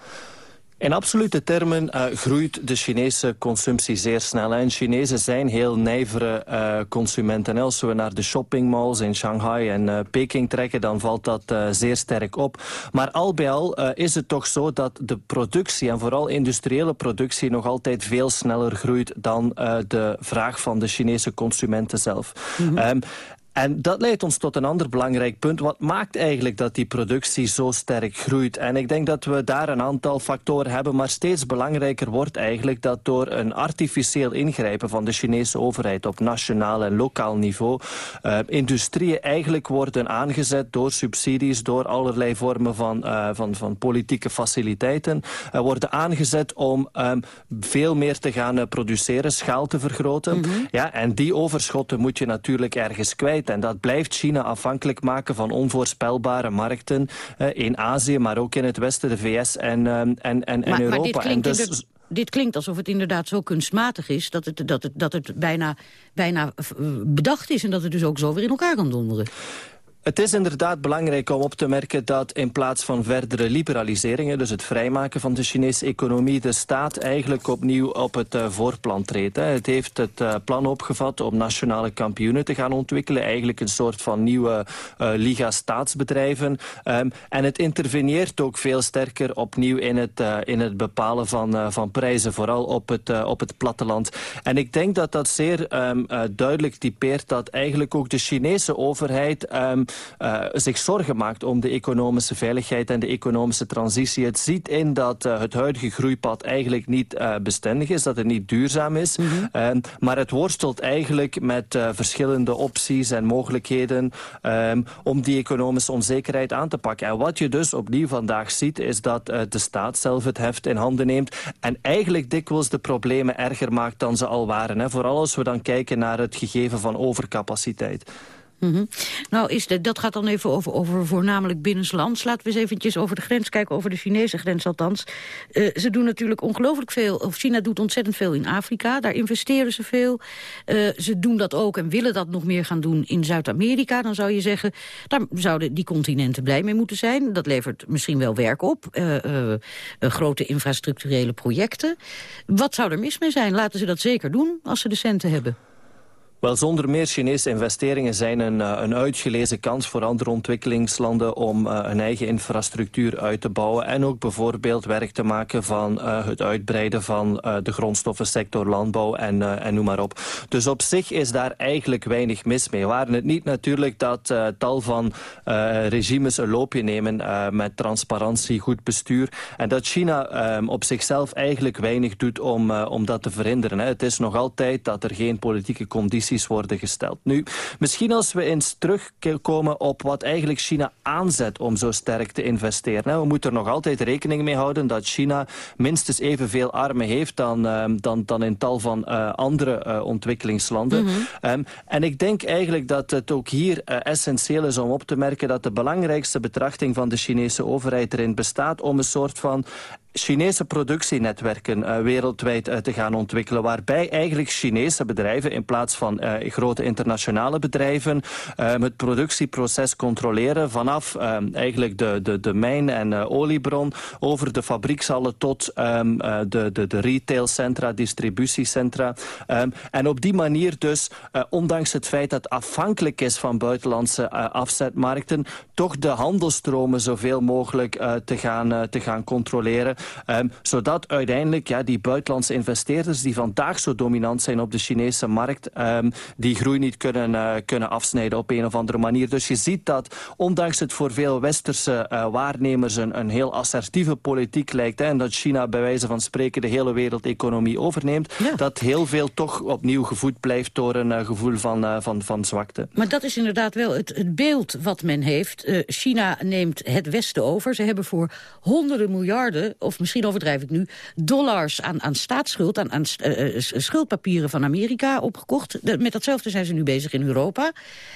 In absolute termen uh, groeit de Chinese consumptie zeer snel. En Chinezen zijn heel nijvere uh, consumenten. En als we naar de shoppingmalls in Shanghai en uh, Peking trekken... dan valt dat zeer sterk op. Maar al bij al is het toch zo dat de productie... en vooral industriële productie nog altijd veel sneller groeit... dan de vraag van de Chinese consumenten zelf. Mm -hmm. um, en dat leidt ons tot een ander belangrijk punt. Wat maakt eigenlijk dat die productie zo sterk groeit? En ik denk dat we daar een aantal factoren hebben, maar steeds belangrijker wordt eigenlijk dat door een artificieel ingrijpen van de Chinese overheid op nationaal en lokaal niveau, uh, industrieën eigenlijk worden aangezet door subsidies, door allerlei vormen van, uh, van, van politieke faciliteiten, uh, worden aangezet om um, veel meer te gaan produceren, schaal te vergroten. Mm -hmm. ja, en die overschotten moet je natuurlijk ergens kwijt. En dat blijft China afhankelijk maken van onvoorspelbare markten uh, in Azië, maar ook in het Westen, de VS en, uh, en, en, maar, en Europa. Maar dit klinkt, en dus... dit klinkt alsof het inderdaad zo kunstmatig is... dat het, dat het, dat het bijna, bijna eh, bedacht is en dat het dus ook zo weer in elkaar kan donderen. Het is inderdaad belangrijk om op te merken dat in plaats van verdere liberaliseringen, dus het vrijmaken van de Chinese economie, de staat eigenlijk opnieuw op het uh, voorplan treedt. Het heeft het uh, plan opgevat om nationale kampioenen te gaan ontwikkelen, eigenlijk een soort van nieuwe uh, liga staatsbedrijven. Um, en het interveneert ook veel sterker opnieuw in het, in het bepalen van, van prijzen, vooral op het, op het platteland. En ik denk dat dat zeer um, duidelijk typeert dat eigenlijk ook de Chinese overheid um, uh, zich zorgen maakt om de economische veiligheid en de economische transitie. Het ziet in dat uh, het huidige groeipad eigenlijk niet uh, bestendig is, dat het niet duurzaam is. Mm -hmm. maar het worstelt eigenlijk met verschillende opties en mogelijkheden um, om die economische onzekerheid aan te pakken. En wat je dus opnieuw vandaag ziet, is dat de staat zelf het heft in handen neemt en eigenlijk dikwijls de problemen erger maakt dan ze al waren. Hè. Vooral als we dan kijken naar het gegeven van overcapaciteit. -hmm. Nou, is dat gaat dan even over, over voornamelijk binnenlands. Laten we eens eventjes over de grens kijken, over de Chinese grens althans. Uh, ze doen natuurlijk ongelooflijk veel, of China doet ontzettend veel in Afrika. Daar investeren ze veel. Uh, ze doen dat ook en willen dat nog meer gaan doen in Zuid-Amerika. Dan zou je zeggen, daar zouden die continenten blij mee moeten zijn. Dat levert misschien wel werk op. Uh, grote infrastructurele projecten. Wat zou er mis mee zijn? Laten ze dat zeker doen als ze de centen hebben. Wel, zonder meer Chinese investeringen zijn een, een uitgelezen kans voor andere ontwikkelingslanden om uh, hun eigen infrastructuur uit te bouwen en ook bijvoorbeeld werk te maken van uh, het uitbreiden van de grondstoffensector, landbouw en, en noem maar op. Dus op zich is daar eigenlijk weinig mis mee. Waren het niet natuurlijk dat tal van regimes een loopje nemen met transparantie, goed bestuur en dat China um, op zichzelf eigenlijk weinig doet om, om dat te verhinderen. Hè. Het is nog altijd dat er geen politieke condities worden gesteld. Nu, misschien als we eens terugkomen op wat eigenlijk China aanzet om zo sterk te investeren. We moeten er nog altijd rekening mee houden dat China minstens evenveel armen heeft dan, uh, dan, dan in tal van uh, andere uh, ontwikkelingslanden. Mm -hmm. um, en ik denk eigenlijk dat het ook hier essentieel is om op te merken dat de belangrijkste betrachting van de Chinese overheid erin bestaat om een soort van Chinese productienetwerken uh, wereldwijd uh, te gaan ontwikkelen. Waarbij eigenlijk Chinese bedrijven in plaats van uh, grote internationale bedrijven het productieproces controleren vanaf eigenlijk de, de, de mijn- en oliebron over de fabriekshallen tot um, de, de, de retailcentra, distributiecentra. Um, en op die manier dus, ondanks het feit dat afhankelijk is van buitenlandse afzetmarkten, toch de handelstromen zoveel mogelijk te, gaan, te gaan controleren. Um, zodat uiteindelijk ja, die buitenlandse investeerders die vandaag zo dominant zijn op de Chinese markt, um, die groei niet kunnen, uh, kunnen afsnijden op een of andere manier. Dus je ziet dat, ondanks het voor veel westerse uh, waarnemers een, een heel assertieve politiek lijkt, hè, en dat China bij wijze van spreken de hele wereldeconomie overneemt, ja. dat heel veel toch opnieuw gevoed blijft door een uh, gevoel van, van, van zwakte. Maar dat is inderdaad wel het, het beeld wat men heeft. China neemt het Westen over. Ze hebben voor honderden miljarden of misschien overdrijf ik nu, dollars aan, aan staatsschuld, aan, aan uh, schuldpapieren van Amerika opgekocht. De, met datzelfde zijn ze nu bezig in Europa.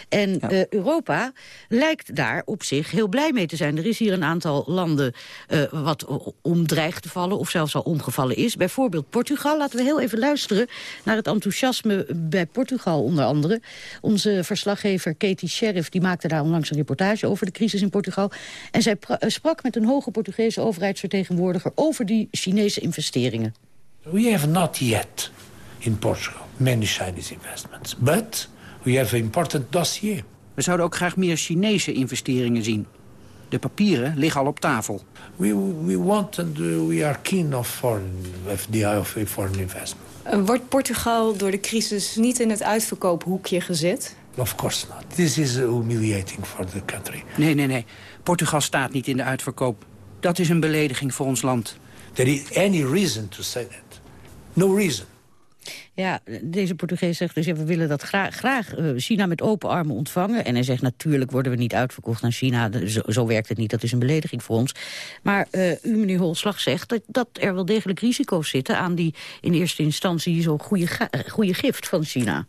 En ja. uh, Europa lijkt daar op zich heel blij mee te zijn. Er is hier een aantal landen uh, wat om dreigt te vallen, of zelfs al omgevallen is. Bijvoorbeeld Portugal. Laten we heel even luisteren naar het enthousiasme bij Portugal onder andere. Onze verslaggever Katie Sheriff die maakte daar onlangs een reportage over de crisis in Portugal. En zij sprak met een hoge Portugese overheidsvertegenwoordiger over die Chinese investeringen. We have not yet in Portugal many Chinese investments, but we have an important dossier. We zouden ook graag meer Chinese investeringen zien. De papieren liggen al op tafel. We, we want and we are keen of foreign FDI of foreign investment. Wordt Portugal door de crisis niet in het uitverkoophoekje gezet? Of course not. This is humiliating for the country. Nee, nee, nee. Portugal staat niet in de uitverkoop. Dat is een belediging voor ons land. There is any reason to say that. No reason. Ja, deze Portugees zegt dus, ja, we willen dat graag, graag uh, China met open armen ontvangen. En hij zegt, natuurlijk worden we niet uitverkocht aan China. Zo, zo werkt het niet, dat is een belediging voor ons. Maar uh, u, meneer Holslag, zegt dat, dat er wel degelijk risico's zitten... aan die in eerste instantie zo goede, goede gift van China.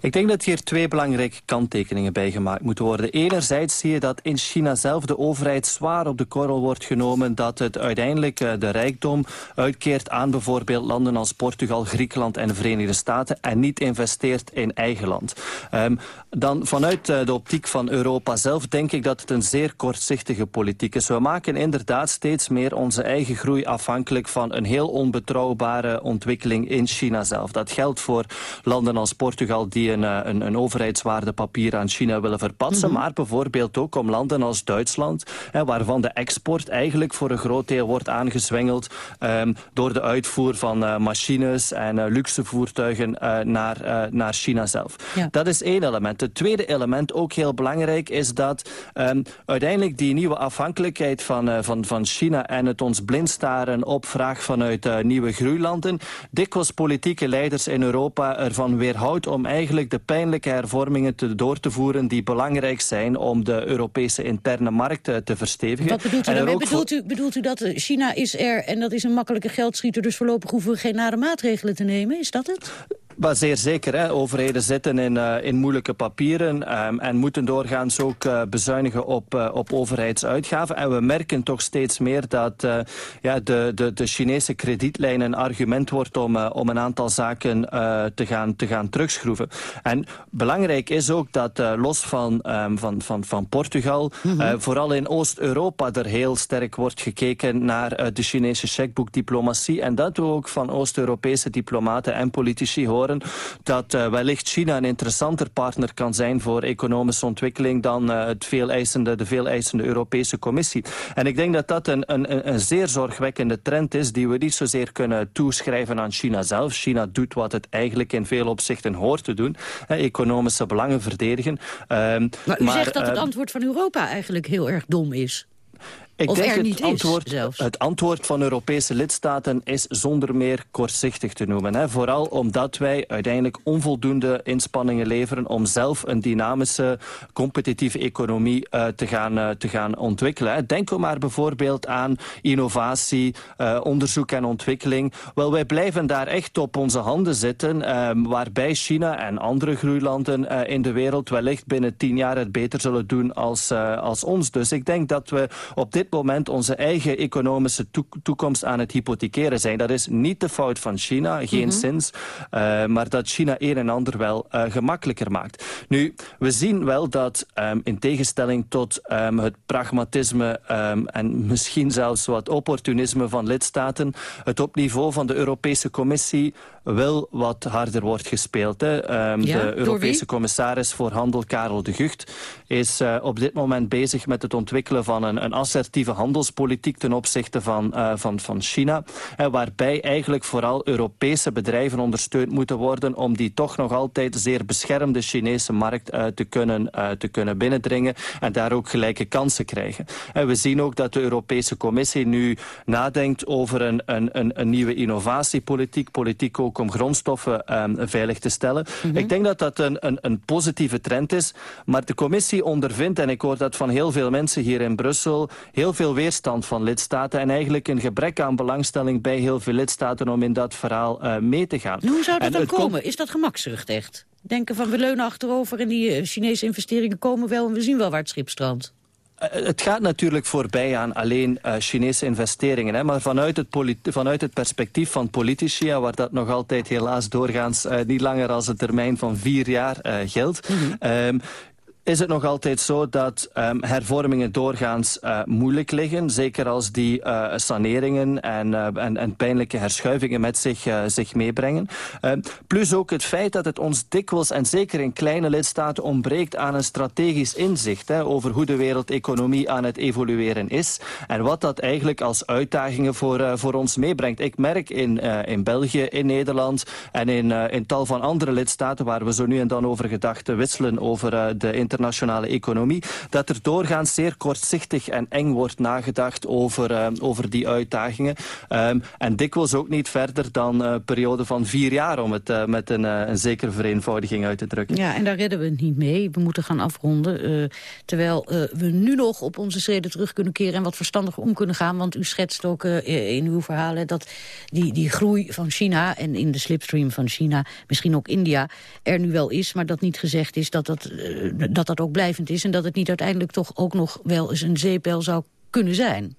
Ik denk dat hier twee belangrijke kanttekeningen bij gemaakt moeten worden. Enerzijds zie je dat in China zelf de overheid zwaar op de korrel wordt genomen... dat het uiteindelijk uh, de rijkdom uitkeert aan bijvoorbeeld landen als Portugal, Griekenland en de Verenigde Staten... en niet investeert in eigen land. Um, dan vanuit uh, de optiek van Europa zelf denk ik dat het een zeer kortzichtige politiek is. We maken inderdaad steeds meer onze eigen groei afhankelijk van een heel onbetrouwbare ontwikkeling in China zelf. Dat geldt voor landen als Portugal die een, uh, een, een overheidswaardepapier aan China willen verpatsen, mm -hmm. maar bijvoorbeeld ook om landen als Duitsland, hè, waarvan de export eigenlijk voor een groot deel wordt aangezwengeld um, door de uitvoer van uh, machines en uh, luxe voertuigen uh, naar, naar China zelf. Ja. Dat is één element. Het tweede element, ook heel belangrijk, is dat um, uiteindelijk die nieuwe afhankelijkheid van, van, van China en het ons blindstaren op vraag vanuit nieuwe groeilanden, dikwijls politieke leiders in Europa ervan weerhoudt om eigenlijk de pijnlijke hervormingen te, door te voeren die belangrijk zijn om de Europese interne markt uh, te verstevigen. Wat bedoelt u daarmee? Bedoelt u, bedoelt u dat China is er en dat is een makkelijke geldschieter, dus voorlopig hoeven we geen nare maatregelen te nemen? Is dat het? Maar zeer zeker. Hè. Overheden zitten in, uh, in moeilijke papieren um, en moeten doorgaans ook uh, bezuinigen op, uh, op overheidsuitgaven. En we merken toch steeds meer dat ja, de, de, de Chinese kredietlijn een argument wordt om, om een aantal zaken te, gaan, te gaan terugschroeven. En belangrijk is ook dat los van, um, van, van, van Portugal, mm -hmm. vooral in Oost-Europa er heel sterk wordt gekeken naar de Chinese checkboekdiplomatie. En dat we ook van Oost-Europese diplomaten en politici horen dat uh, wellicht China een interessanter partner kan zijn voor economische ontwikkeling dan uh, het veel eisende, de veel eisende Europese Commissie. En ik denk dat dat een, een, een zeer zorgwekkende trend is die we niet zozeer kunnen toeschrijven aan China zelf. China doet wat het eigenlijk in veel opzichten hoort te doen. Hè, economische belangen verdedigen. Um, maar u maar, zegt dat het antwoord van Europa eigenlijk heel erg dom is. Ik of denk er het niet antwoord, is zelfs. Het antwoord van Europese lidstaten is zonder meer kortzichtig te noemen. Hè. Vooral omdat wij uiteindelijk onvoldoende inspanningen leveren om zelf een dynamische, competitieve economie uh, te, gaan, uh, te gaan ontwikkelen. Hè. Denk maar bijvoorbeeld aan innovatie, uh, onderzoek en ontwikkeling. Wel, wij blijven daar echt op onze handen zitten, waarbij China en andere groeilanden in de wereld wellicht binnen tien jaar het beter zullen doen als, als ons. Dus ik denk dat we op dit dit moment onze eigen economische toekomst aan het hypothekeren zijn. Dat is niet de fout van China, geen mm -hmm. zins, uh, maar dat China een en ander wel uh, gemakkelijker maakt. Nu, we zien wel dat um, in tegenstelling tot um, het pragmatisme um, en misschien zelfs wat opportunisme van lidstaten, het op niveau van de Europese Commissie wel wat harder wordt gespeeld. Hè. Ja, de Europese commissaris voor handel, Karel de Gucht, is uh, op dit moment bezig met het ontwikkelen van een, een assertieve handelspolitiek ten opzichte van, uh, van, van China. Uh, waarbij eigenlijk vooral Europese bedrijven ondersteund moeten worden om die toch nog altijd zeer beschermde Chinese markt te, kunnen, te kunnen binnendringen en daar ook gelijke kansen krijgen. En we zien ook dat de Europese Commissie nu nadenkt over een, een, een, een nieuwe innovatiepolitiek, politiek ook ook om grondstoffen um, veilig te stellen. Mm -hmm. Ik denk dat dat een, een, een, positieve trend is. Maar de commissie ondervindt, en ik hoor dat van heel veel mensen hier in Brussel, heel veel weerstand van lidstaten en eigenlijk een gebrek aan belangstelling bij heel veel lidstaten om in dat verhaal uh, mee te gaan. Hoe zou dat en dan komen? Is dat gemakzucht echt? Denken van we leunen achterover en die uh, Chinese investeringen komen wel en we zien wel waar het schip strandt. Het gaat natuurlijk voorbij aan alleen uh, Chinese investeringen. Hè, maar vanuit het, vanuit het perspectief van politici... waar dat nog altijd helaas doorgaans uh, niet langer als een termijn van vier jaar uh, geldt... Mm -hmm. um, is het nog altijd zo dat um, hervormingen doorgaans uh, moeilijk liggen. Zeker als die uh, saneringen en, uh, en, en, pijnlijke verschuivingen met zich, zich meebrengen. plus ook het feit dat het ons dikwijls, en zeker in kleine lidstaten, ontbreekt aan een strategisch inzicht hè, over hoe de wereldeconomie aan het evolueren is. En wat dat eigenlijk als uitdagingen voor, voor ons meebrengt. Ik merk in, in België, in Nederland en in, in tal van andere lidstaten waar we zo nu en dan over gedachten wisselen over de internationale economie, dat er doorgaans zeer kortzichtig en eng wordt nagedacht over, uh, over die uitdagingen. Um, en dikwijls ook niet verder dan een periode van vier jaar om het uh, met een, een zekere vereenvoudiging uit te drukken. Ja, en daar redden we het niet mee. We moeten gaan afronden. terwijl we nu nog op onze schreden terug kunnen keren en wat verstandig om kunnen gaan. Want u schetst ook in uw verhalen dat die, die groei van China en in de slipstream van China, misschien ook India, er nu wel is, maar dat niet gezegd is dat dat, dat, dat ook blijvend is en dat het niet uiteindelijk toch ook nog wel eens een zeepbel zou kunnen zijn.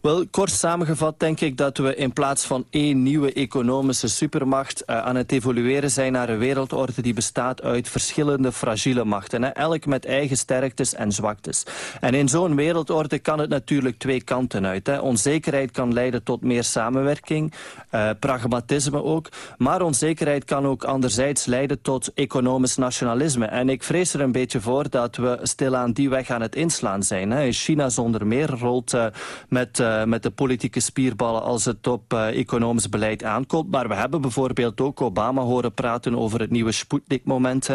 Wel, kort samengevat denk ik dat we in plaats van één nieuwe economische supermacht uh, aan het evolueren zijn naar een wereldorde die bestaat uit verschillende fragiele machten. Hè? Elk met eigen sterktes en zwaktes. En in zo'n wereldorde kan het natuurlijk twee kanten uit. Hè? Onzekerheid kan leiden tot meer samenwerking, uh, pragmatisme ook. Maar onzekerheid kan ook anderzijds leiden tot economisch nationalisme. En ik vrees er een beetje voor dat we stilaan die weg aan het inslaan zijn. Hè? China zonder meer rolt uh, met, uh, met de politieke spierballen als het op uh, economisch beleid aankomt. Maar we hebben bijvoorbeeld ook Obama horen praten over het nieuwe Sputnik-moment.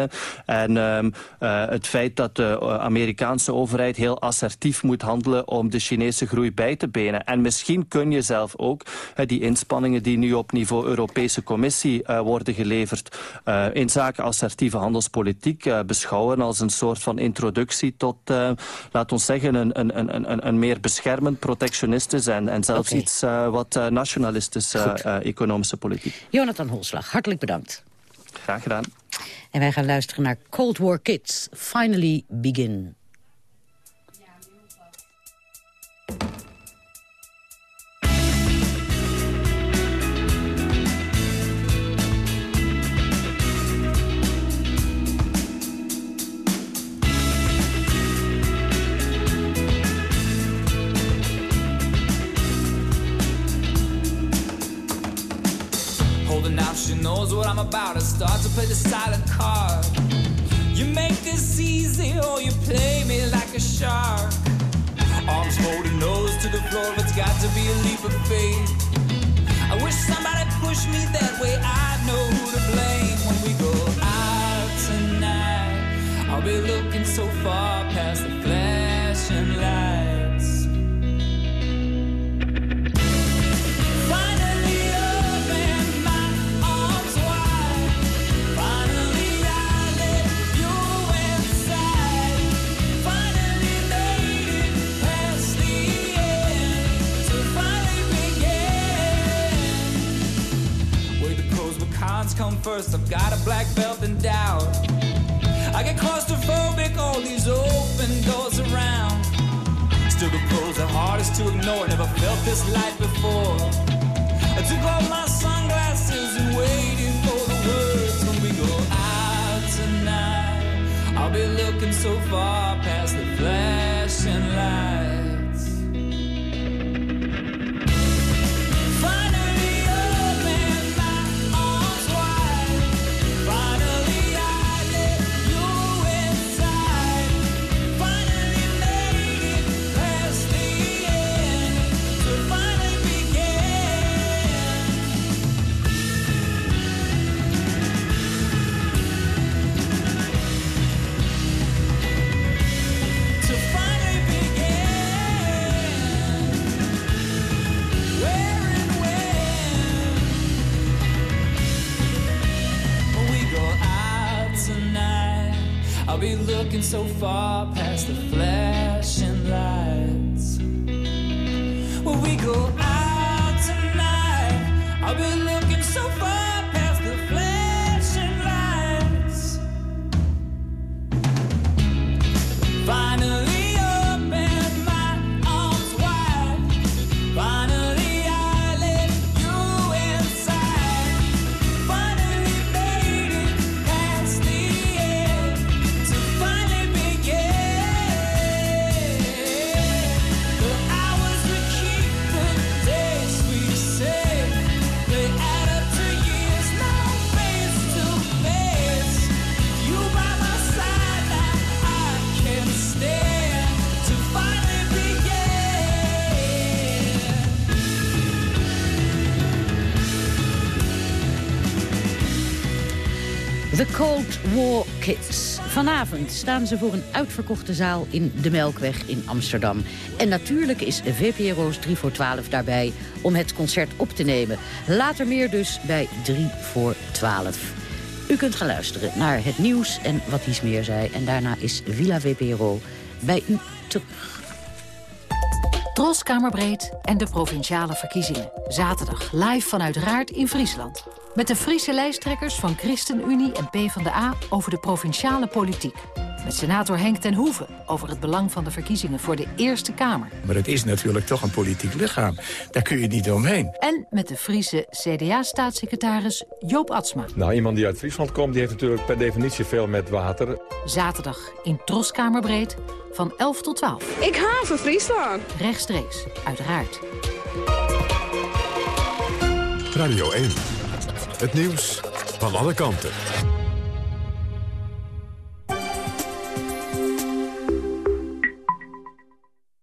En um, uh, het feit dat de Amerikaanse overheid heel assertief moet handelen om de Chinese groei bij te benen. En misschien kun je zelf ook die inspanningen die nu op niveau Europese Commissie worden geleverd in zaken assertieve handelspolitiek beschouwen als een soort van introductie tot, laat ons zeggen, een, een, een, een, meer beschermend protect protectionistisch en, en zelfs okay. iets uh, wat uh, nationalistisch uh, economische politiek. Jonathan Holslag, hartelijk bedankt. Graag gedaan. En wij gaan luisteren naar Cold War Kids, Finally Begin. Knows what I'm about. I start to play the silent card. You make this easy, or you play me like a shark. Arms holding nose to the floor, it's got to be a leap of faith. I wish somebody pushed me that way. I know who to blame when we go out tonight. I'll be looking so far past the flashing lights. Come first. I've got a black belt in doubt. I get claustrophobic, all these open doors around. Still, the pros are hardest to ignore. Never felt this light before. I took off my sunglasses and waited for the words when we go out tonight. I'll be looking so far past the flashing so far Vanavond staan ze voor een uitverkochte zaal in de Melkweg in Amsterdam. En natuurlijk is VPRO's 3 voor 12 daarbij om het concert op te nemen. Later meer dus bij 3 voor 12. U kunt gaan luisteren naar het nieuws en wat iets meer zei. En daarna is Villa VPRO bij u terug. Troskamerbreed en de provinciale verkiezingen. Zaterdag live vanuit Raart in Friesland. Met de Friese lijsttrekkers van ChristenUnie en PvdA over de provinciale politiek. Met senator Henk ten Hoeven over het belang van de verkiezingen voor de Eerste Kamer. Maar het is natuurlijk toch een politiek lichaam. Daar kun je niet omheen. En met de Friese CDA-staatssecretaris Joop Atsma. Nou, iemand die uit Friesland komt, die heeft natuurlijk per definitie veel met water. Zaterdag in Troskamerbreed van 11 tot 12. Ik haven Friesland. Rechtstreeks, uiteraard. Radio 1. Het nieuws van alle kanten.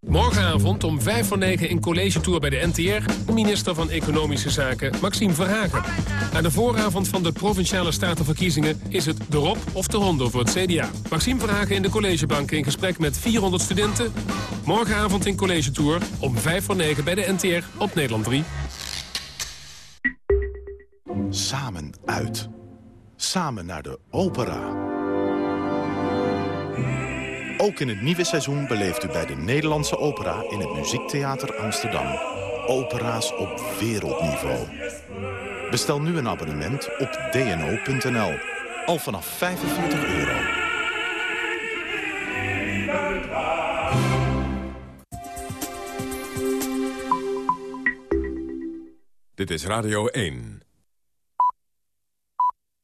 Morgenavond om 5 voor 9 in College Tour bij de NTR... minister van Economische Zaken Maxime Verhagen. Aan de vooravond van de Provinciale Statenverkiezingen... is het de Rob of de Hondo voor het CDA. Maxime Verhagen in de collegebank in gesprek met 400 studenten. Morgenavond in College Tour om 5 voor 9 bij de NTR op Nederland 3. Samen uit. Samen naar de opera. Ook in het nieuwe seizoen beleeft u bij de Nederlandse Opera... in het Muziektheater Amsterdam. Opera's op wereldniveau. Bestel nu een abonnement op dno.nl. Al vanaf 45 euro. Dit is Radio 1.